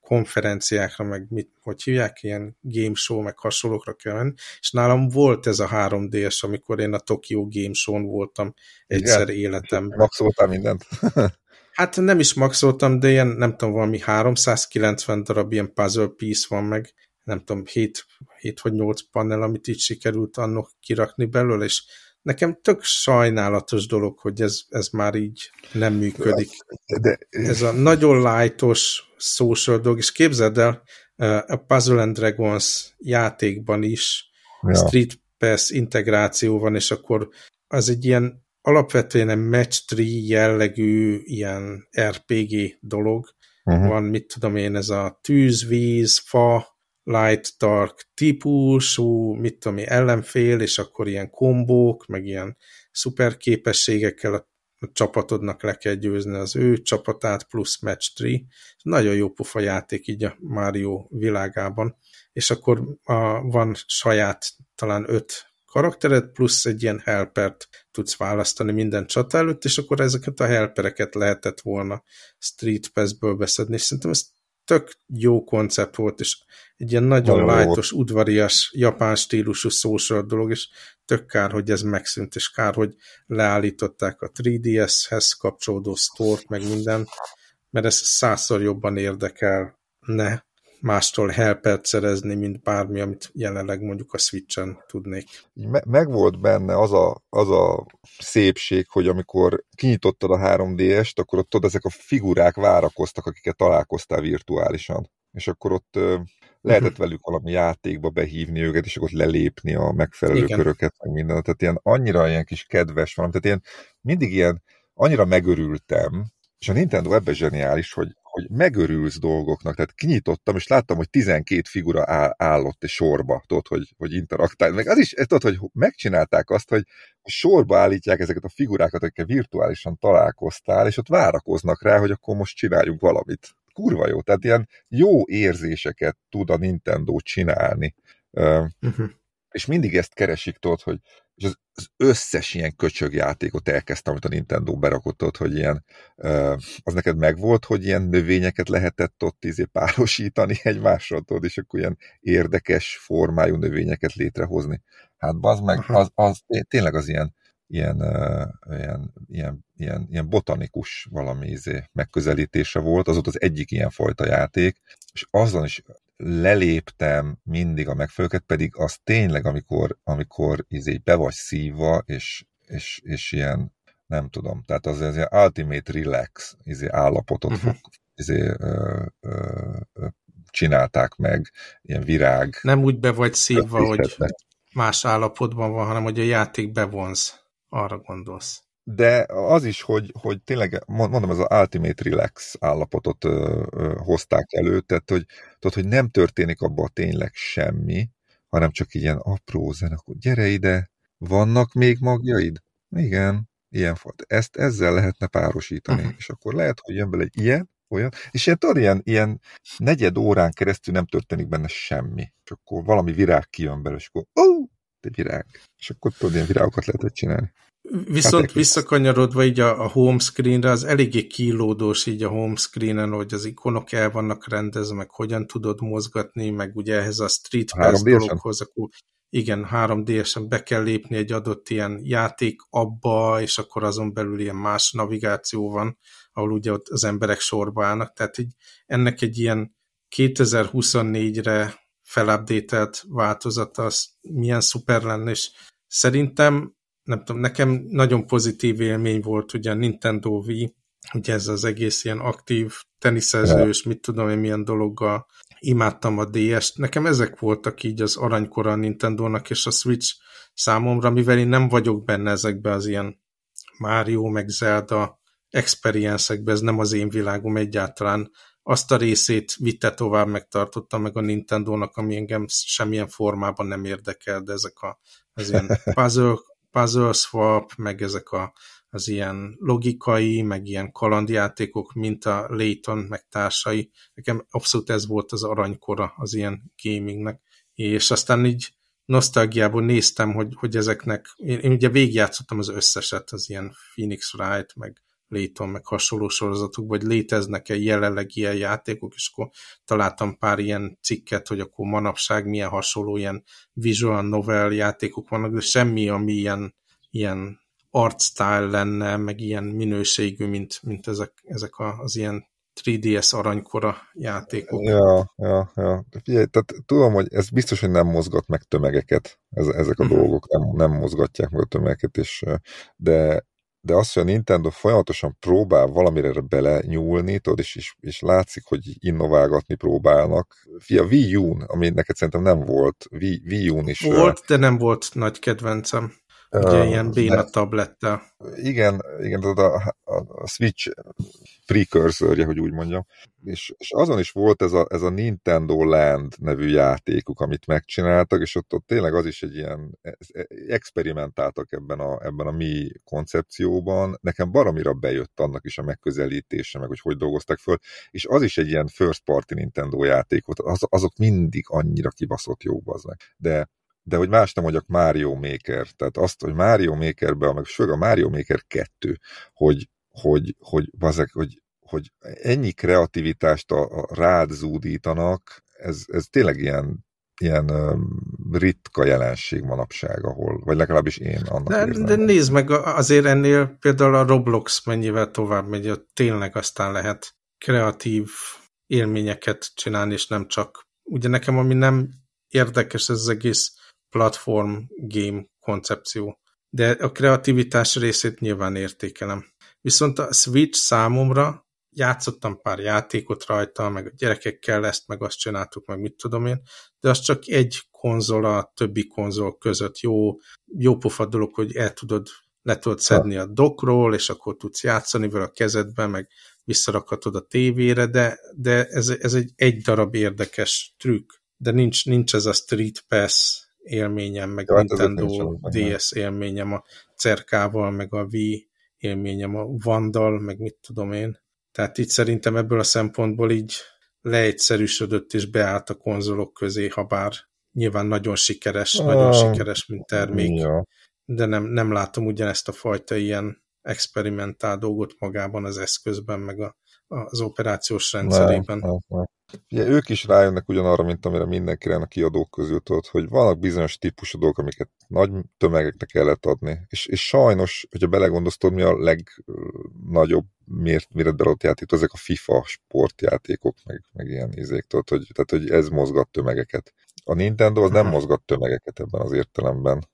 konferenciákra, meg mit, hogy hívják, ilyen game show, meg hasonlókra kell és nálam volt ez a 3D-es, amikor én a Tokyo Game Show-n voltam egyszer Igen. életemben. Maxoltál mindent? hát nem is maxoltam, de ilyen, nem tudom, valami 390 darab ilyen puzzle piece van meg, nem tudom, 7, 7 vagy 8 panel, amit itt sikerült annak kirakni belőle, és nekem tök sajnálatos dolog, hogy ez, ez már így nem működik. De, ez a nagyon lightos social dolog, és képzeld el, a Puzzle and Dragons játékban is ja. Street Pass integráció van, és akkor az egy ilyen alapvetően match tree jellegű ilyen RPG dolog. Uh-huh. Van, mit tudom én, ez a tűz, víz, fa, light, dark típusú, mit tudom ellenfél, és akkor ilyen kombók, meg ilyen szuper képességekkel a csapatodnak le kell győzni az ő csapatát, plusz match tree. Nagyon jó pufa játék így a Mario világában. És akkor a, van saját talán öt karaktered, plusz egy ilyen helpert tudsz választani minden csata előtt, és akkor ezeket a helpereket lehetett volna Street Pass-ből beszedni, és szerintem ez tök jó koncept volt, és egy ilyen nagyon Való. lightos, udvarias, japán stílusú social dolog, és tök kár, hogy ez megszűnt, és kár, hogy leállították a 3DS-hez kapcsolódó store meg minden, mert ez százszor jobban érdekel ne mástól helpert szerezni, mint bármi, amit jelenleg mondjuk a Switch-en tudnék. Me- meg volt benne az a, az a szépség, hogy amikor kinyitottad a 3DS-t, akkor ott, ott ezek a figurák várakoztak, akiket találkoztál virtuálisan. És akkor ott lehetett uh-huh. velük valami játékba behívni őket, és akkor lelépni a megfelelő Igen. köröket, meg minden. Tehát ilyen annyira ilyen kis kedves van, tehát ilyen mindig ilyen annyira megörültem, és a Nintendo ebben zseniális, hogy, hogy megörülsz dolgoknak, tehát kinyitottam, és láttam, hogy 12 figura áll, állott egy sorba, tudod, hogy, hogy interaktál. Meg az is, tudod, hogy megcsinálták azt, hogy sorba állítják ezeket a figurákat, akikkel virtuálisan találkoztál, és ott várakoznak rá, hogy akkor most csináljunk valamit. Kurva jó, tehát ilyen jó érzéseket tud a Nintendo csinálni. Uh-huh. És mindig ezt keresik, tudod, hogy és az, az összes ilyen köcsög játékot elkezdtem, amit a Nintendo berakott ott, hogy ilyen, az neked megvolt, hogy ilyen növényeket lehetett ott izé párosítani egymással, tudod, és akkor ilyen érdekes formájú növényeket létrehozni. Hát az meg, az, az tényleg az ilyen, ilyen, ilyen, ilyen, ilyen, ilyen botanikus valami izé megközelítése volt, az volt az egyik ilyen fajta játék, és azon is leléptem mindig a megfelelőket, pedig az tényleg, amikor, amikor izé be vagy szívva, és, és, és ilyen, nem tudom, tehát az, az ilyen ultimate relax izé állapotot uh-huh. fog, izé, ö, ö, ö, csinálták meg, ilyen virág. Nem úgy be vagy szívva, hogy más állapotban van, hanem hogy a játék bevonz. Arra gondolsz de az is, hogy, hogy tényleg, mondom, ez az ultimate relax állapotot ö, ö, hozták elő, tehát hogy, tudod, hogy nem történik abban tényleg semmi, hanem csak ilyen apró zen, akkor gyere ide, vannak még magjaid? Igen, ilyen fajta. Ezt ezzel lehetne párosítani, uh-huh. és akkor lehet, hogy jön bele egy ilyen, olyan, és ilyen, tudod, ilyen, ilyen negyed órán keresztül nem történik benne semmi. És akkor valami virág kijön belőle, és akkor ó, oh, egy virág. És akkor tudod, ilyen virágokat lehetett csinálni. Viszont hát visszakanyarodva így a, a home screenre, az eléggé kilódós így a home screenen, hogy az ikonok el vannak rendezve, meg hogyan tudod mozgatni, meg ugye ehhez a Street Pass dologhoz, akkor igen, 3 d be kell lépni egy adott ilyen játék abba, és akkor azon belül ilyen más navigáció van, ahol ugye ott az emberek sorba állnak, tehát így ennek egy ilyen 2024-re felupdatelt változata, az milyen szuper lenne, és szerintem nem tudom, nekem nagyon pozitív élmény volt ugye a Nintendo Wii, ugye ez az egész ilyen aktív teniszezős, mit tudom én milyen dologgal imádtam a DS-t. Nekem ezek voltak így az aranykora a Nintendo-nak és a Switch számomra, mivel én nem vagyok benne ezekbe az ilyen Mario meg Zelda experience ez nem az én világom egyáltalán. Azt a részét vitte tovább, megtartotta meg a Nintendo-nak, ami engem semmilyen formában nem érdekel, de ezek a, az ilyen puzzle, puzzle swap, meg ezek a, az ilyen logikai, meg ilyen kalandjátékok, mint a Layton, meg társai. Nekem abszolút ez volt az aranykora az ilyen gamingnek. És aztán így nosztalgiából néztem, hogy, hogy ezeknek, én, én ugye végigjátszottam az összeset, az ilyen Phoenix Wright, meg Layton, meg hasonló sorozatok, vagy léteznek-e jelenleg ilyen játékok, és akkor találtam pár ilyen cikket, hogy akkor manapság milyen hasonló ilyen visual novel játékok vannak, de semmi, ami ilyen, ilyen art style lenne, meg ilyen minőségű, mint, mint ezek, ezek az ilyen 3DS aranykora játékok. Ja, ja, ja. Figyelj, tehát tudom, hogy ez biztos, hogy nem mozgat meg tömegeket, ez, ezek a uh-huh. dolgok nem, nem mozgatják meg a tömegeket, és, de de az, hogy a Nintendo folyamatosan próbál valamire bele nyúlni, tudod, és, és, és látszik, hogy innoválgatni próbálnak. Fia, Wii U-n, ami neked szerintem nem volt, Wii, Wii U-n is. Volt, de nem volt nagy kedvencem. Ugye uh, ilyen béna tablettel. Igen, igen, a, a, a Switch precursor hogy úgy mondjam. És, és azon is volt ez a, ez a Nintendo Land nevű játékuk, amit megcsináltak, és ott, ott tényleg az is egy ilyen, experimentáltak ebben a, ebben a mi koncepcióban. Nekem baromira bejött annak is a megközelítése, meg hogy hogy dolgozták föl, és az is egy ilyen first party Nintendo játék volt, az, azok mindig annyira kibaszott jók, az meg. De de hogy más nem mondjak Mario Maker, tehát azt, hogy Mario Makerbe, meg főleg a Mario Maker 2, hogy, hogy, hogy, bazeg, hogy, hogy ennyi kreativitást a, a rád zúdítanak, ez, ez tényleg ilyen, ilyen ritka jelenség manapság, ahol, vagy legalábbis én annak de, érzem. De nézd meg, azért ennél például a Roblox mennyivel tovább megy, hogy tényleg aztán lehet kreatív élményeket csinálni, és nem csak. Ugye nekem, ami nem érdekes ez az egész platform game koncepció. De a kreativitás részét nyilván értékelem. Viszont a Switch számomra játszottam pár játékot rajta, meg a gyerekekkel ezt, meg azt csináltuk, meg mit tudom én, de az csak egy konzol a többi konzol között. Jó, jó pofa dolog, hogy el tudod, le tudod szedni a dokról, és akkor tudsz játszani vele a kezedbe, meg visszarakhatod a tévére, de, de ez, ez egy, egy darab érdekes trükk, de nincs, nincs ez a Street Pass élményem, meg ja, Nintendo DS élményem a cerkával, meg a Wii élményem a Vandal, meg mit tudom én. Tehát itt szerintem ebből a szempontból így leegyszerűsödött és beállt a konzolok közé, ha bár nyilván nagyon sikeres, ah, nagyon sikeres, mint termék, ja. de nem, nem látom ugyanezt a fajta ilyen experimentál dolgot magában az eszközben, meg a, az operációs rendszerében. Nem, nem, nem. Ugye ők is rájönnek ugyanarra, mint amire mindenki a kiadók közül tudod, hogy vannak bizonyos típusú dolgok, amiket nagy tömegeknek kellett adni. És, és sajnos, hogyha belegondolsz, mi a legnagyobb miért, mire beadott játék, ezek a FIFA sportjátékok, meg, meg ilyen izék, tudod, hogy, tehát, hogy ez mozgat tömegeket. A Nintendo az nem mozgat tömegeket ebben az értelemben.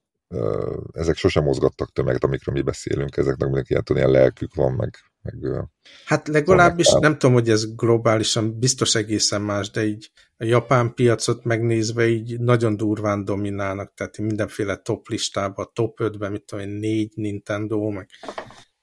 Ezek sosem mozgattak tömeget, amikről mi beszélünk, ezeknek mindenki ilyen lelkük van, meg, meg, hát legalábbis nem tudom, hogy ez globálisan biztos egészen más, de így a japán piacot megnézve így nagyon durván dominálnak, tehát mindenféle top listában, top 5-ben, mit tudom én, négy Nintendo, meg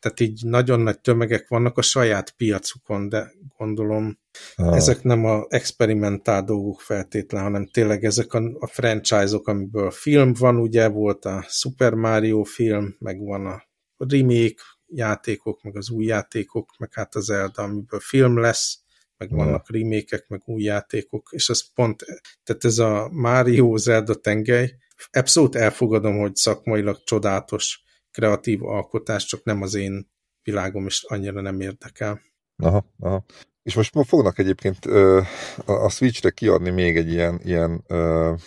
tehát így nagyon nagy tömegek vannak a saját piacukon, de gondolom ah. ezek nem a experimentál dolgok feltétlen, hanem tényleg ezek a, a franchise-ok, amiből film van, ugye volt a Super Mario film, meg van a remake, játékok, meg az új játékok, meg hát az Zelda, amiből film lesz, meg vannak remékek, meg új játékok, és ez pont, tehát ez a Mario Zelda tengely, abszolút elfogadom, hogy szakmailag csodálatos kreatív alkotás, csak nem az én világom, és annyira nem érdekel. Aha, aha. És most fognak egyébként uh, a Switch-re kiadni még egy ilyen, ilyen uh,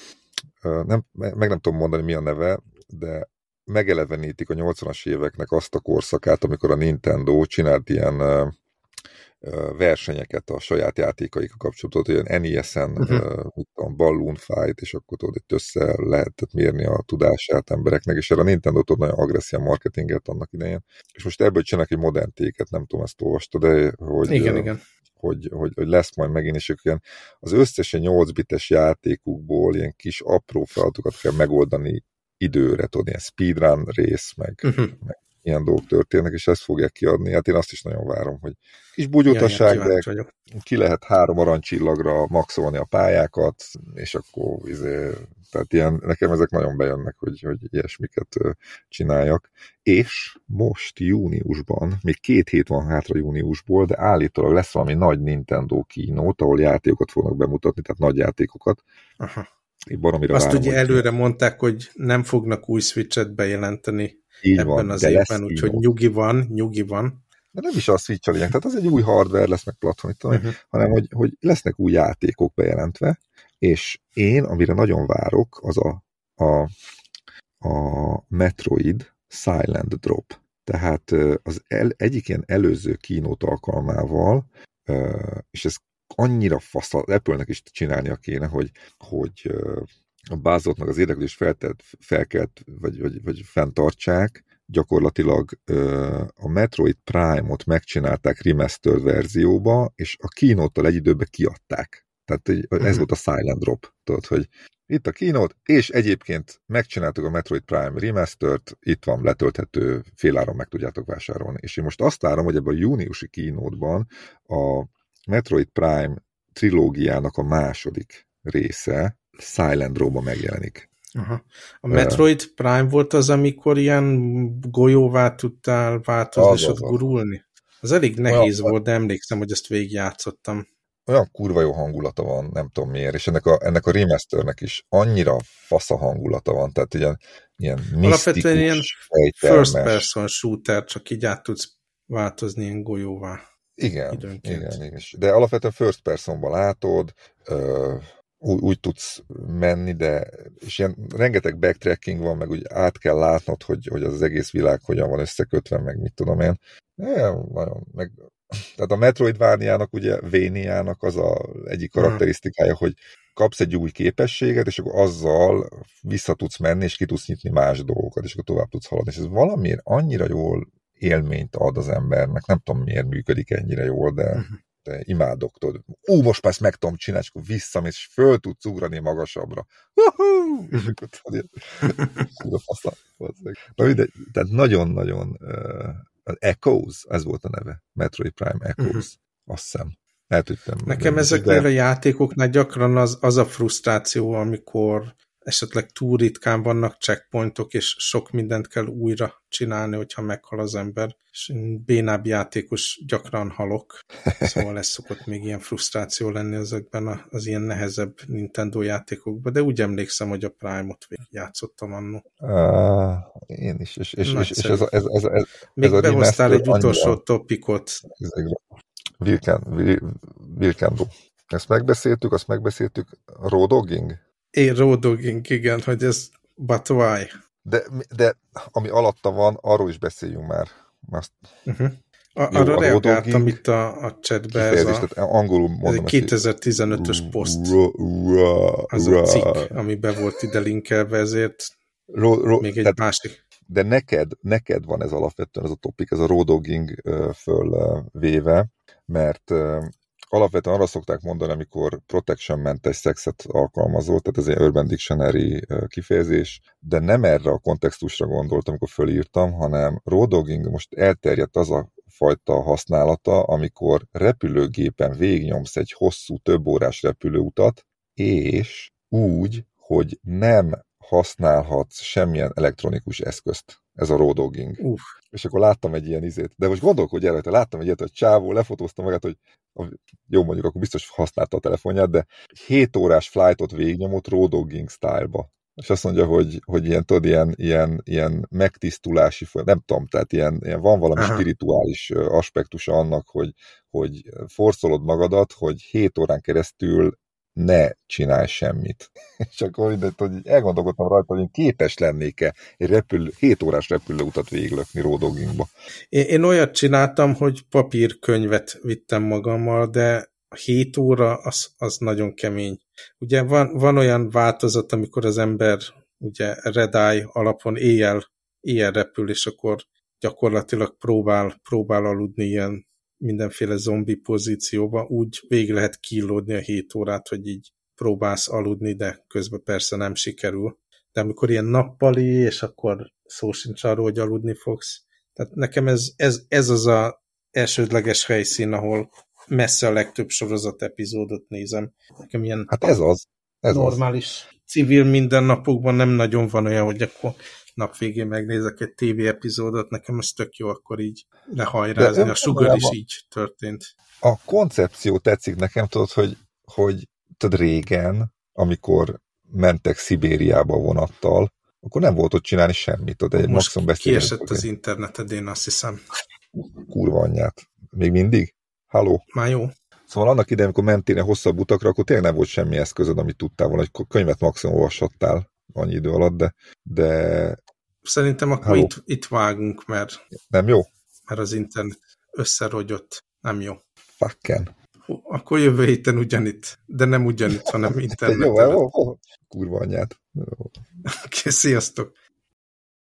uh, nem, meg nem tudom mondani mi a neve, de megelevenítik a 80-as éveknek azt a korszakát, amikor a Nintendo csinált ilyen versenyeket a saját játékaika kapcsolatban, olyan NES-en, uh-huh. mit tudom, Balloon Fight, és akkor tudod, itt össze lehetett mérni a tudását embereknek, és erre a Nintendo tud nagyon agresszív marketinget annak idején. És most ebből csinálnak egy modern téket, nem tudom, ezt olvasta, de hogy, igen, uh, igen. Hogy, hogy, hogy, lesz majd megint, és ilyen az összesen 8 bites játékukból ilyen kis apró feladatokat kell megoldani időre, tudod, ilyen speedrun rész, meg, uh-huh. meg ilyen dolgok történnek, és ezt fogják kiadni. Hát én azt is nagyon várom, hogy kis bugyutaság, de vagyok. ki lehet három arancsillagra maxolni a pályákat, és akkor izé, tehát ilyen, nekem ezek nagyon bejönnek, hogy, hogy ilyesmiket csináljak. És most júniusban, még két hét van hátra júniusból, de állítólag lesz valami nagy Nintendo kínót, ahol játékokat fognak bemutatni, tehát nagy játékokat. Aha. Azt várom, ugye előre mondták, hogy nem fognak új Switch-et bejelenteni így ebben van, az évben, úgyhogy nyugi van, nyugi van. De nem is a Switch lényeg, tehát az egy új hardware lesz, meg platform, uh-huh. hanem hogy, hogy lesznek új játékok bejelentve, és én, amire nagyon várok, az a, a, a Metroid Silent Drop. Tehát az el, egyik ilyen előző kínót alkalmával, és ez annyira fasz, Apple-nek is csinálnia kéne, hogy, hogy a bázotnak az érdeklődés feltelt, felkelt, vagy, vagy, vagy fenntartsák, gyakorlatilag a Metroid Prime-ot megcsinálták remastered verzióba, és a kínóttal egy időben kiadták. Tehát ez uh-huh. volt a Silent Drop, tudod, hogy itt a kínót, és egyébként megcsináltuk a Metroid Prime Remastered, itt van letölthető, féláron meg tudjátok vásárolni. És én most azt várom, hogy ebben a júniusi kínótban a Metroid Prime trilógiának a második része, Silent Row-ba megjelenik. Aha. A Metroid Prime volt az, amikor ilyen golyóvá tudtál változni az, és ott gurulni? Az elég nehéz olyan, volt, de emlékszem, hogy ezt végigjátszottam. Olyan kurva jó hangulata van, nem tudom miért, és ennek a, ennek a remasternek is annyira fasz a hangulata van, tehát ilyen, ilyen Alapvetően ilyen first person shooter, csak így át tudsz változni ilyen golyóvá. Igen, időnként. igen, igen. De alapvetően first personban látod, úgy, úgy tudsz menni, de és ilyen rengeteg backtracking van, meg úgy át kell látnod, hogy, hogy az, egész világ hogyan van összekötve, meg mit tudom én. Ja, nagyon, meg, tehát a Metroidvania-nak, ugye Véniának az a egyik karakterisztikája, hogy kapsz egy új képességet, és akkor azzal vissza tudsz menni, és ki tudsz nyitni más dolgokat, és akkor tovább tudsz haladni. És ez valamiért annyira jól élményt ad az embernek, nem tudom miért működik ennyire jól, de, uh-huh de imádok, tudod. Ú, most ezt meg tudom csinálni, és akkor visszamész, és föl tudsz ugrani magasabbra. És akkor tudod, Na mindegy, tehát nagyon-nagyon uh, Echoes, ez volt a neve, Metroid Prime Echoes, uh-huh. azt hiszem. Eltűntem. Nekem ezeknél de... a játékoknál gyakran az, az a frusztráció, amikor esetleg túl ritkán vannak checkpointok, és sok mindent kell újra csinálni, hogyha meghal az ember. És én bénább játékos gyakran halok, szóval ez szokott még ilyen frusztráció lenni ezekben az ilyen nehezebb Nintendo játékokban, de úgy emlékszem, hogy a Prime-ot játszottam annó. Én is, és, és, és, és ez, ez, ez, ez, ez Még ez behoztál egy utolsó annyira... topikot. Vilkendó. Ezt megbeszéltük, azt megbeszéltük. Road dogging? Én ródogink, igen, hogy ez but why? De, de ami alatta van, arról is beszéljünk már. Azt... Uh-huh. A, Jó, arra reagáltam itt a, a chatbe. Ez a, angolul mondom. Ez 2015-ös poszt. Az a cikk, ami be volt ide linkelve, ezért ro, ro, még egy tehát, másik. De neked, neked van ez alapvetően ez a topik, ez a roaddogging fölvéve, mert alapvetően arra szokták mondani, amikor protection-mentes szexet alkalmazol, tehát ez egy Urban Dictionary kifejezés, de nem erre a kontextusra gondoltam, amikor fölírtam, hanem roaddogging most elterjedt az a fajta használata, amikor repülőgépen végnyomsz egy hosszú, több órás repülőutat, és úgy, hogy nem használhatsz semmilyen elektronikus eszközt. Ez a road dogging. Uf. És akkor láttam egy ilyen izét. De most gondolkodj el rajta, láttam egy ilyet, hogy csávó, lefotóztam magát, hogy jó mondjuk, akkor biztos használta a telefonját, de 7 órás flightot végignyomott road dogging style-ba és azt mondja, hogy, hogy ilyen, tudod, ilyen, ilyen, ilyen megtisztulási folyamat, nem tudom, tehát ilyen, ilyen van valami Aha. spirituális aspektusa annak, hogy, hogy forszolod magadat, hogy 7 órán keresztül ne csinálj semmit. És akkor mindent, hogy elgondolkodtam rajta, hogy én képes lennék-e egy repülő, 7 órás repülőutat végiglökni Ródogingba. Én, én olyat csináltam, hogy papírkönyvet vittem magammal, de 7 óra az, az nagyon kemény. Ugye van, van olyan változat, amikor az ember ugye red alapon éjjel, éjjel repül, és akkor gyakorlatilag próbál, próbál aludni ilyen mindenféle zombi pozícióba, úgy végig lehet kilódni a 7 órát, hogy így próbálsz aludni, de közben persze nem sikerül. De amikor ilyen nappali, és akkor szó sincs arról, hogy aludni fogsz. Tehát nekem ez, ez, ez az a elsődleges helyszín, ahol messze a legtöbb sorozat epizódot nézem. Nekem ilyen hát ez az. Ez normális az. Civil mindennapokban nem nagyon van olyan, hogy akkor nap végén megnézek egy TV epizódot, nekem ez tök jó akkor így lehajrázni. A Sugar is így történt. A koncepció tetszik nekem, tudod, hogy, hogy tudod, régen, amikor mentek Szibériába vonattal, akkor nem volt ott csinálni semmit. Tudod, egy Most kiesett az interneted, én azt hiszem. Kurva anyját. Még mindig? Halló? Már jó. Szóval annak idején, amikor mentél hosszabb utakra, akkor tényleg nem volt semmi eszközöd, amit tudtál volna, hogy könyvet maximum olvashattál annyi idő alatt, de... de... Szerintem akkor itt, itt vágunk, mert... Nem jó? Mert az internet összerogyott. Nem jó. Fucken. Akkor jövő héten ugyanitt, de nem ugyanitt, hanem interneten. jó, jó, jó, kurva anyát. Oké, sziasztok!